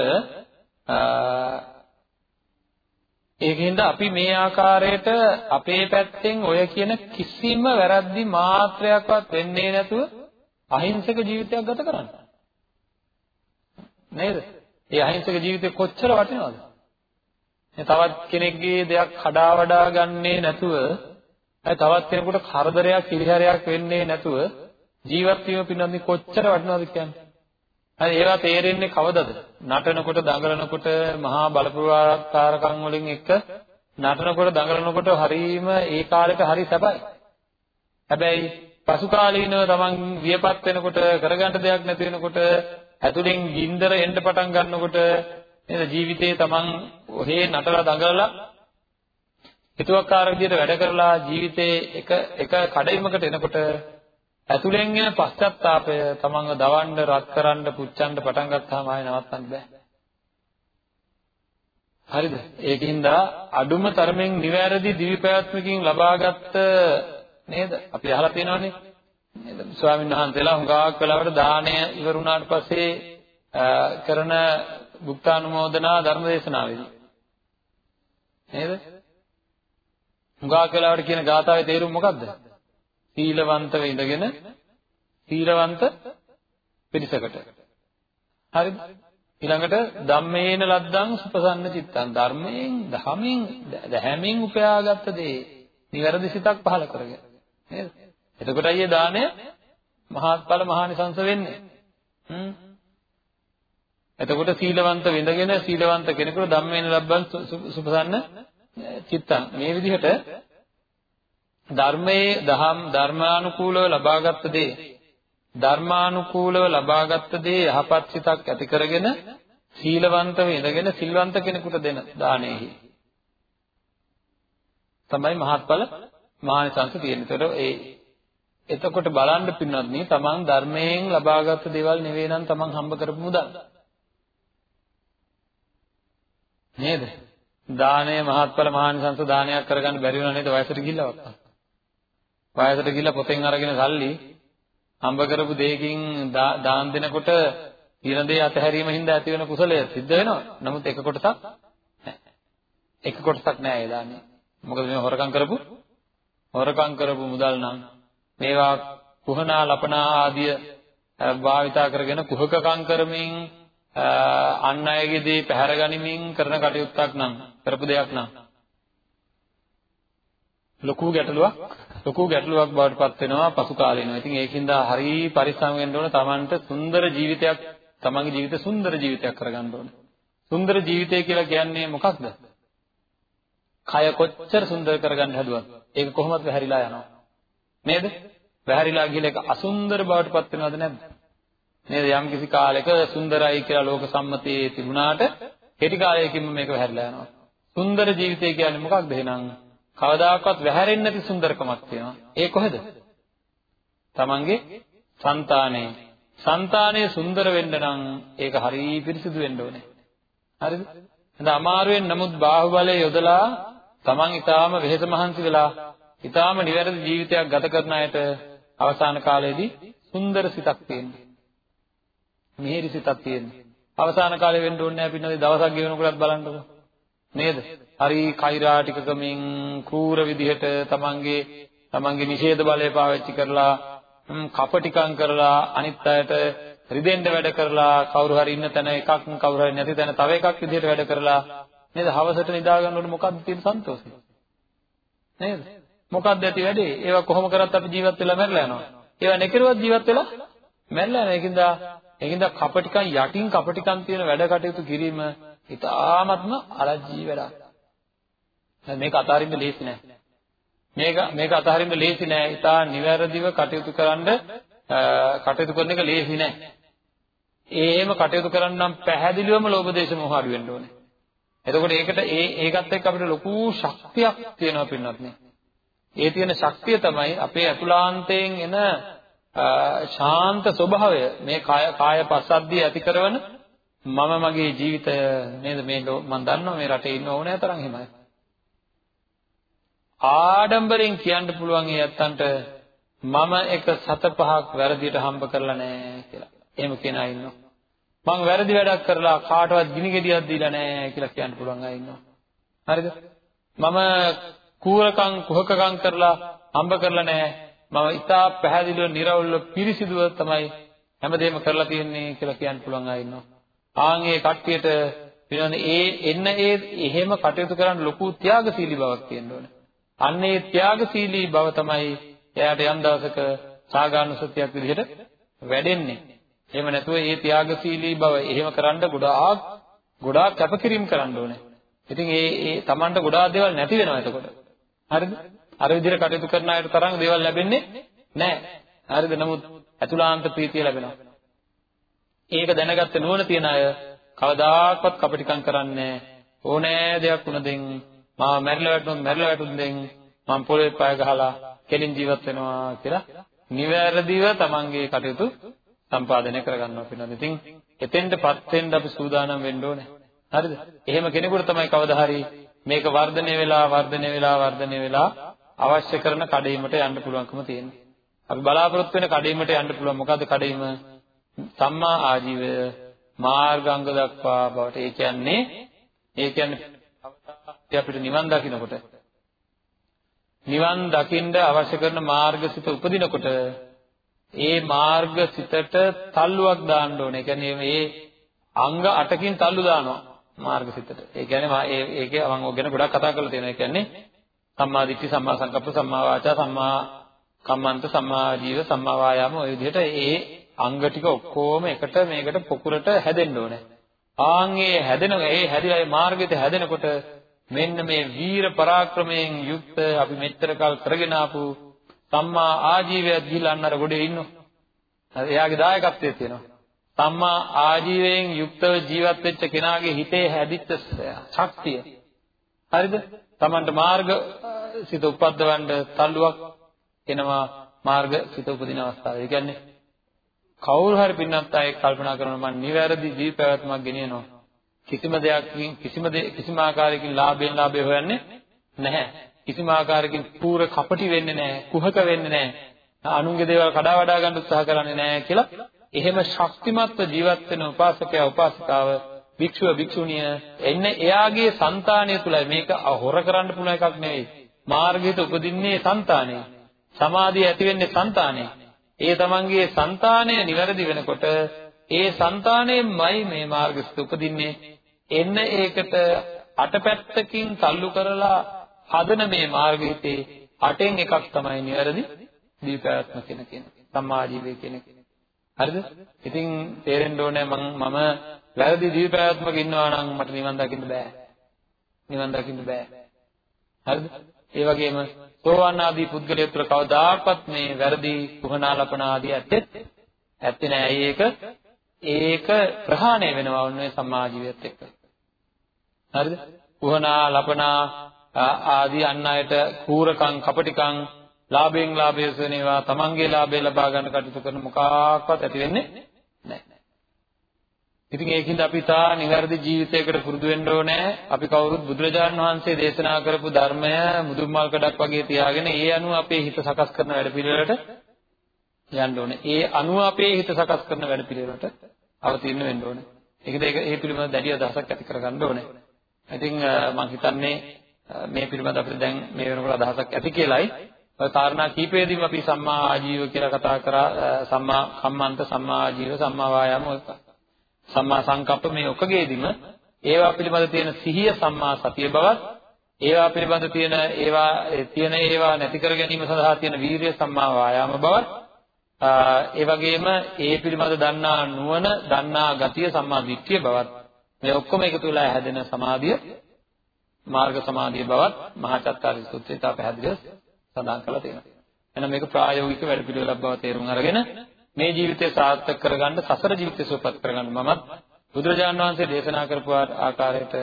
ඒකින්ද අපි මේ ආකාරයට අපේ පැත්තෙන් ඔය කියන කිසිම වැරද්දි මාත්‍රයක්වත් වෙන්නේ නැතුව අහිංසක ජීවිතයක් ගත කරන්න. නේද? ඒ අහිංසක ජීවිතේ කොච්චර වටිනවද? තවත් කෙනෙක්ගේ දෙයක් කඩා වඩා ගන්නේ නැතුව තවත් කෙනෙකුට කරදරයක් කිරිහැරයක් වෙන්නේ නැතුව ජීවත් වීම පින්නන්නේ කොච්චර වටිනවද කියන්නේ. හරි ඒවා තේරෙන්නේ කවදද? නටනකොට දඟලනකොට මහා බලපුරාකාරකම් වලින් එක නටනකොට දඟලනකොට හරීම ඒ කාලෙට හරි සැපයි. හැබැයි පසු කාලීනව තමන් වියපත් වෙනකොට කරගන්න දෙයක් නැති වෙනකොට ඇතුලෙන් ගින්දර එන්න පටන් ගන්නකොට නේද ජීවිතේ තමන් ඔහේ නටලා දඟලලා හිතුවක්කාර විදියට වැඩ කරලා ජීවිතේ එක එක කඩයිමකට එනකොට ඇතුලෙන් එන පශ්චාත්තාපය තමන්ව දවන්න රත් කරන්න පුච්චන්න පටන් ගත්තාම ආයෙ නවත්තන්න බෑ හරිද? ඒකින්ද අඩුම තරමෙන් නිවැරදි දිවි පැවැත්මකින් ලබාගත් නේද? අපි අහලා තියෙනවනේ. නේද? ස්වාමීන් වහන්සේලා හුඟක් වෙලාවට දාණය ඉවර වුණාට පස්සේ කරන බුක්තානුමෝදනා ධර්මදේශනාවේදී. නේද? හුඟක් වෙලාවට කියන ගාථාවේ තේරුම මොකද්ද? සීලවන්තව ඉඳගෙන සීලවන්ත පිරිසකට. හරිද? ඊළඟට ධම්මේන ලද්දං සුපසන්න චිත්තං ධර්මයෙන් දහමින් දැහැමින් උපයාගත්ත දේ නිවැරදි සිතක් පහල කරගෙන නේද එතකොටයි ඒ දාණය මහත්ඵල මහානිසංස වෙන්නේ හ්ම් එතකොට සීලවන්ත විඳගෙන සීලවන්ත කෙනෙකුට ධම්මේන ලබ්බං සුපසන්න චිත්තං මේ විදිහට ධර්මයේ දහම් ධර්මානුකූලව ලබාගත් දේ ධර්මානුකූලව ලබාගත් දේ යහපත් සිතක් ඇති කරගෙන සීලවන්තව ඉඳගෙන සිල්වන්ත කෙනෙකුට දෙන දානෙහි තමයි මහත්ඵල මහානිසංස තියෙන්නේ. ඒතකොට ඒ එතකොට බලන්න පින්නත් නේ තමන් ධර්මයෙන් ලබාගත් දේවල් නෙවෙයි නම් තමන් හම්බ කරපු මුදල්. නේද? දානය මහත්ඵල මහානිසංස දානයක් කරගන්න බැරි වුණා නේද වයසට ගිහිල්ලා? වයසට ගිහිල්ලා පොතෙන් අරගෙන සල්ලි හම්බ කරපු දෙයකින් දාන් දෙනකොට තියෙන දේ අතහැරීම හින්දා ඇති වෙන කුසලය සිද්ධ වෙනවා. නමුත් එක කොටසක් නැහැ. එක කොටසක් නැහැ ඒ දාන්නේ. මොකද මේ හොරකම් කරපු හොරකම් කරපු මුදල් නම් මේවා කුහනා ලපනා ආදිය භාවිතා කරගෙන කුහකකම් කරමින් අන් අයගේ දේ පැහැර ගනිමින් කරන කටයුත්තක් නම් කරපු දෙයක් නම් ලොකු ගැටලුවක් ලොකු ගැටලුවක් බවට පත් වෙනවා පසු කාලේනවා. ඉතින් ඒකින්ද හරි පරිස්සම් වෙන්න ඕන තමන්ට සුන්දර ජීවිතයක් තමන්ගේ ජීවිත සුන්දර ජීවිතයක් කරගන්න ඕන. සුන්දර ජීවිතය කියලා කියන්නේ මොකක්ද? කය කොච්චර සුන්දර කරගන්න හැදුවත් ඒක කොහොමද වැහැරිලා යනවා. නේද? වැහැරිලා ගිහලා ඒක අසුන්දර බවට පත් වෙනවද නැද්ද? නේද යම්කිසි කාලයක සුන්දරයි කියලා ලෝක සම්මතයේ තිබුණාට කෙටි කාලයකින්ම මේක වැහැරලා යනවා. සුන්දර ජීවිතය කියන්නේ මොකක්ද එහෙනම්? කවදාකවත් වැහැරෙන්නේ නැති සුන්දරකමක් තියෙනවා. ඒ කොහෙද? තමන්ගේ సంతානේ. సంతානේ සුන්දර වෙන්න නම් ඒක හරිය පිරිසිදු වෙන්න ඕනේ. හරිද? හඳ අමාරුවෙන් නමුත් බාහුවලේ යොදලා තමන් ඊටාම වෙහෙස මහන්සි වෙලා ඊටාම නිවැරදි ජීවිතයක් ගත කරන අයට අවසාන කාලයේදී සුන්දර සිතක් තියෙනවා. මිහිරි සිතක් තියෙනවා. අවසාන කාලේ වෙන්න ඕනේ නැහැ පින්නදී දවසක් ගෙවනකොටත් බලන්නකෝ. නේද? හරි කෛරාටිකකමින් කූර විදිහට තමන්ගේ තමන්ගේ නිෂේධ බලය පාවිච්චි කරලා කපටිකම් කරලා අනිත් අයට රිදෙන්න වැඩ කරලා කවුරු හරි ඉන්න තැන එකක් කවුරු හරි නැති තැන තව එකක් විදිහට වැඩ කරලා නේද හවසට නිදා ගන්නකොට මොකක්ද තියෙන සන්තෝෂය නේද මොකක්ද ඇති වැඩේ ඒවා කොහොම කරත් අපි ජීවත් වෙලා මැරලා යනවා ඒවා නැකිරුවත් ජීවත් වෙලා මැරලා යනවා ඒකින්ද ඒකින්ද කපටිකම් යටින් කපටිකම් තියෙන වැඩ කටයුතු කිරීම ඉතාමත්ම අලජ්ජී වැඩක් මේක අතාරින්න ලේසි නෑ. මේක මේක අතහරින්න ලේසි නෑ. ඉතා නිවැරදිව කටයුතු කරන්න කටයුතු කරන එක ලේසි නෑ. ඒම කටයුතු කරන්නම් පැහැදිලිවම ලෝභ දේශ මොහ අඩු වෙන්න ඕනේ. එතකොට ඒකට ඒ ඒකත් එක්ක අපිට ලොකු ශක්තියක් තියෙනවා පින්නත් නේ. ඒ තියෙන ශක්තිය තමයි අපේ අතුලාන්තයෙන් එන ශාන්ත ස්වභාවය මේ කාය කාය පස්සද්ධිය ඇති කරන මම මගේ ජීවිතය නේද මේ මම දන්නවා මේ රටේ ඉන්න ඕනෑ තරම් හිමයි. ආඩම්බරෙන් කියන්න පුළුවන් ඒ ඇත්තන්ට මම එක සත පහක් වැරදියට හම්බ කරලා නැහැ කියලා. එහෙම කෙනා ඉන්නවා. මං වැරදි වැඩක් කරලා කාටවත් ගිනි ගෙඩියක් දීලා නැහැ කියලා කියන්න පුළුවන් අය ඉන්නවා. හරිද? මම කූරකම් කුහකකම් කරලා හම්බ කරලා නැහැ. මම ඉතා පැහැදිලිව නිර්වෘල්ව පිරිසිදුව තමයි හැමදේම කරලා තියෙන්නේ කියලා කියන්න පුළුවන් අය ඉන්නවා. ආන් ඒ කට්ටියට වෙනවනේ ඒ එන්න ඒ එහෙම කටයුතු කරන්න ලොකු ත්‍යාගශීලී බවක් තියෙන්න ඕනේ. අන්නේ ත්‍යාගශීලී බව තමයි එයාට යම් දවසක සාගානුසතියක් විදිහට වැඩෙන්නේ. එහෙම නැතුව ඒ ත්‍යාගශීලී බව එහෙම කරන්න ගොඩාක් ගොඩාක් කැපකිරීම කරන්න ඕනේ. ඉතින් ඒ ඒ Tamanට ගොඩාක් දේවල් නැති වෙනවා එතකොට. හරිද? අර විදිහට කටයුතු කරන අයට තරම් දේවල් ලැබෙන්නේ නෑ. හරිද? නමුත් අතුලාන්ත ප්‍රීතිය ලැබෙනවා. ඒක දැනගත්ත නුවණ තියන අය කවදාකවත් කපටිකම් කරන්නේ ඕනෑ දෙයක් වුණදෙන් මාව මැරිලා වැටුනොත් මැරිලා වැටුන්දෙන් මම පොළේ පය ගහලා කෙලින් ජීවත් වෙනවා කියලා නිවැරදිව තමන්ගේ කටයුතු සම්පාදනය කරගන්නවා පින්නත්. ඉතින් එතෙන්ටපත් වෙන්න අපි සූදානම් වෙන්න ඕනේ. හරිද? එහෙම කෙනෙකුට තමයි කවදා හරි මේක වර්ධනය වෙලා වර්ධනය වෙලා වර්ධනය වෙලා අවශ්‍ය කරන කඩේමට යන්න පුළුවන්කම තියෙනවා. අපි බලාපොරොත්තු වෙන කඩේමට යන්න පුළුවන්. මොකද්ද කඩේම? සම්මා ආජීවය මාර්ගාංග දක්වා බවට. ඒ කියන්නේ ඒ කියන්නේ අපිට නිවන් දකින්නකොට නිවන් දකින්න අවශ්‍ය කරන මාර්ගසිත උපදිනකොට ඒ මාර්ගසිතට තල්ලුවක් දාන්න ඕනේ. ඒ කියන්නේ මේ අංග 8කින් තල්ලු දානවා මාර්ගසිතට. ඒ කියන්නේ ඒ ඒකේ මම ඔය ගැන ගොඩක් කතා කරලා තියෙනවා. ඒ කියන්නේ සම්මා දිට්ඨි, සම්මා සංකප්ප, සම්මා වාචා, සම්මා කම්මන්ත, සම්මා ජීව, සම්මා වායාම ඔය විදිහට ඒ අංග ටික ඔක්කොම එකට මේකට පොකුරට හැදෙන්න ඕනේ. ආන්ගේ හැදෙන ඒ හැදිලා ඒ මාර්ගයට හැදෙනකොට මෙන්න මේ වීර පරාක්‍රමයෙන් යුක්ත අපි මෙච්චර කල් කරගෙන ආපු සම්මා ආජීවයක් ගිහිල්ලා අන්න අර ගොඩේ ඉන්නවා. එයාගේ දායකත්වයේ තියෙනවා. සම්මා ආජීවයෙන් යුක්තව ජීවත් වෙච්ච කෙනාගේ හිතේ හැදිච්ච ශක්තිය. හරිද? Tamanට මාර්ග සිත උපද්දවන්න තල්ලුවක් එනවා මාර්ග සිත උපදින අවස්ථාව. ඒ කියන්නේ කවුරු හරි පින්නත් අය කල්පනා කරනවා මම නිවැරදි ජීවිත පැවැත්මක් ගෙනියනවා. කිසිම දෙයක්කින් කිසිම කිසිම ආකාරයකින් ලාභයෙන් ලාභය හොයන්නේ නැහැ. කිසිම ආකාරයකින් පූර කපටි වෙන්නේ නැහැ. කුහක වෙන්නේ නැහැ. අනුන්ගේ දේවල් කඩා වඩා ගන්න උත්සාහ කරන්නේ නැහැ කියලා එහෙම ශක්තිමත්ව ජීවත් වෙන උපාසකයා උපාසිකාව භික්ෂුව භික්ෂුණිය එන්න එයාගේ సంతානය තුලයි මේක හොර කරන්න පුළුවන් එකක් නෙවෙයි. මාර්ගයට උපදින්නේ సంతානෙ. සමාධිය ඇති වෙන්නේ సంతානෙ. ඒ තමන්ගේ సంతානය નિවැරදි වෙනකොට ඒ సంతානෙමයි මේ මාර්ගයට උපදින්නේ. එන්න ඒකට අටපැත්තකින් තල්ලු කරලා හදන මේ මාර්ගයේ අටෙන් එකක් තමයි નિවැරදි දීපයත්ම කියන කෙන. සම්මාජීවය කියන කෙන. හරිද? ඉතින් තේරෙන්න ඕනේ මම මම වැරදි දීපෑත්මක ඉන්නවා නම් මට නිවන් දකින්න බෑ. නිවන් දකින්න බෑ. හරිද? ඒ වගේම සෝවාන් ආදී පුද්ගලයෙක් තුළ කවදාකවත් මේ වැරදි කුහනාලපන ආදී ඇත්තෙත් ඇත්තේ නෑ. ඒක ඒක ප්‍රහාණය වෙනවා ඔන්නේ සමාජීවියත් එක්ක. හරිද? කුහනා ලපනා ආදී අන් අයට කූරකම් කපටිකම් ලාභයෙන් ලාභය සෙනේවා තමන්ගේ ලාභය ලබා ගන්න කටයුතු කරන මොකක්වත් ඇති වෙන්නේ නැහැ. ඉතින් ඒකින්ද අපි තා නිවැරදි ජීවිතයකට පුරුදු වෙන්න ඕනේ. අපි කවුරුත් බුදුරජාණන් වහන්සේ දේශනා කරපු ධර්මය මුදුන්මල් කඩක් වගේ තියාගෙන ඒ අනුව අපේ හිත සකස් කරන වැඩපිළිවෙලට යන්න ඕනේ. ඒ අනුව අපේ හිත සකස් කරන වැඩපිළිවෙලට අවතීර්ණ වෙන්න ඕනේ. ඒකද ඒක ඒ පිළිබඳ දැඩි අදහසක් ඇති කරගන්න ඕනේ. ඉතින් මම හිතන්නේ මේ පිළිබඳ අපිට දැන් මේ වෙනකොට අදහසක් ඇති කියලායි ඔය කාරණා කීපෙදීම අපි සම්මා ආජීව කියලා කතා කරා සම්මා කම්මන්ත සම්මා ආජීව සම්මා වායාම සම්මා සංකප්ප මේ ඔකගේදීම ඒවා පිළිබඳ තියෙන සිහිය සම්මා සතිය බවත් ඒවා පිළිබඳ තියෙන ඒවා තියෙන ඒවා නැති කර ගැනීම සඳහා තියෙන වීරිය සම්මා වායාම බවත් ඒ වගේම ඒ පිළිබඳ දන්නා නුවණ දන්නා ගතිය සම්මා දිට්ඨිය බවත් මේ ඔක්කොම එකතු වෙලා හැදෙන සමාධිය මාර්ග සමාධිය බවත් මහා චත්තාරි සූත්‍රයේ තා පැහැදිලිව සඳහන් කරලා තියෙනවා. එහෙනම් මේක ප්‍රායෝගික වැඩපිළිවෙලක් බව තේරුම් අරගෙන මේ ජීවිතය සාර්ථක කරගන්න සසර ජීවිතය සුවපත් කරගන්න මමත් බුදුරජාණන් වහන්සේ දේශනා කරපු ආකාරයට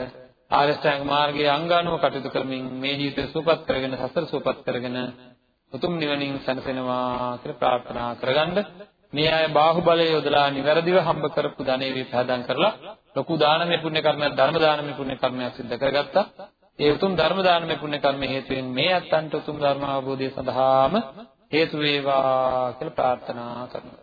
ආරෂ්ඨාංග මාර්ගයේ අංගානුව කටයුතු කරමින් මේ ජීවිතය සුවපත් කරගෙන සසර සුවපත් කරගෙන උතුම් නිවනින් සැනසෙනවා කියලා ප්‍රාර්ථනා කරගන්න මේ අය බාහුවලය යොදලා නිවැරදිව හම්බ කරපු ධනෙ විපහදම් කරලා ලොකු දානමය පුණ්‍ය කර්මයක් ධර්ම දානමය පුණ්‍ය කර්මයක් සිදු කරගත්තා. ඒ උතුම් ධර්ම දානමය පුණ්‍ය කර්ම හේතුවෙන් මේ අත්තන්ට උතුම් ධර්ම අවබෝධය සඳහාම හේතු වේවා කියලා ප්‍රාර්ථනා කරනවා.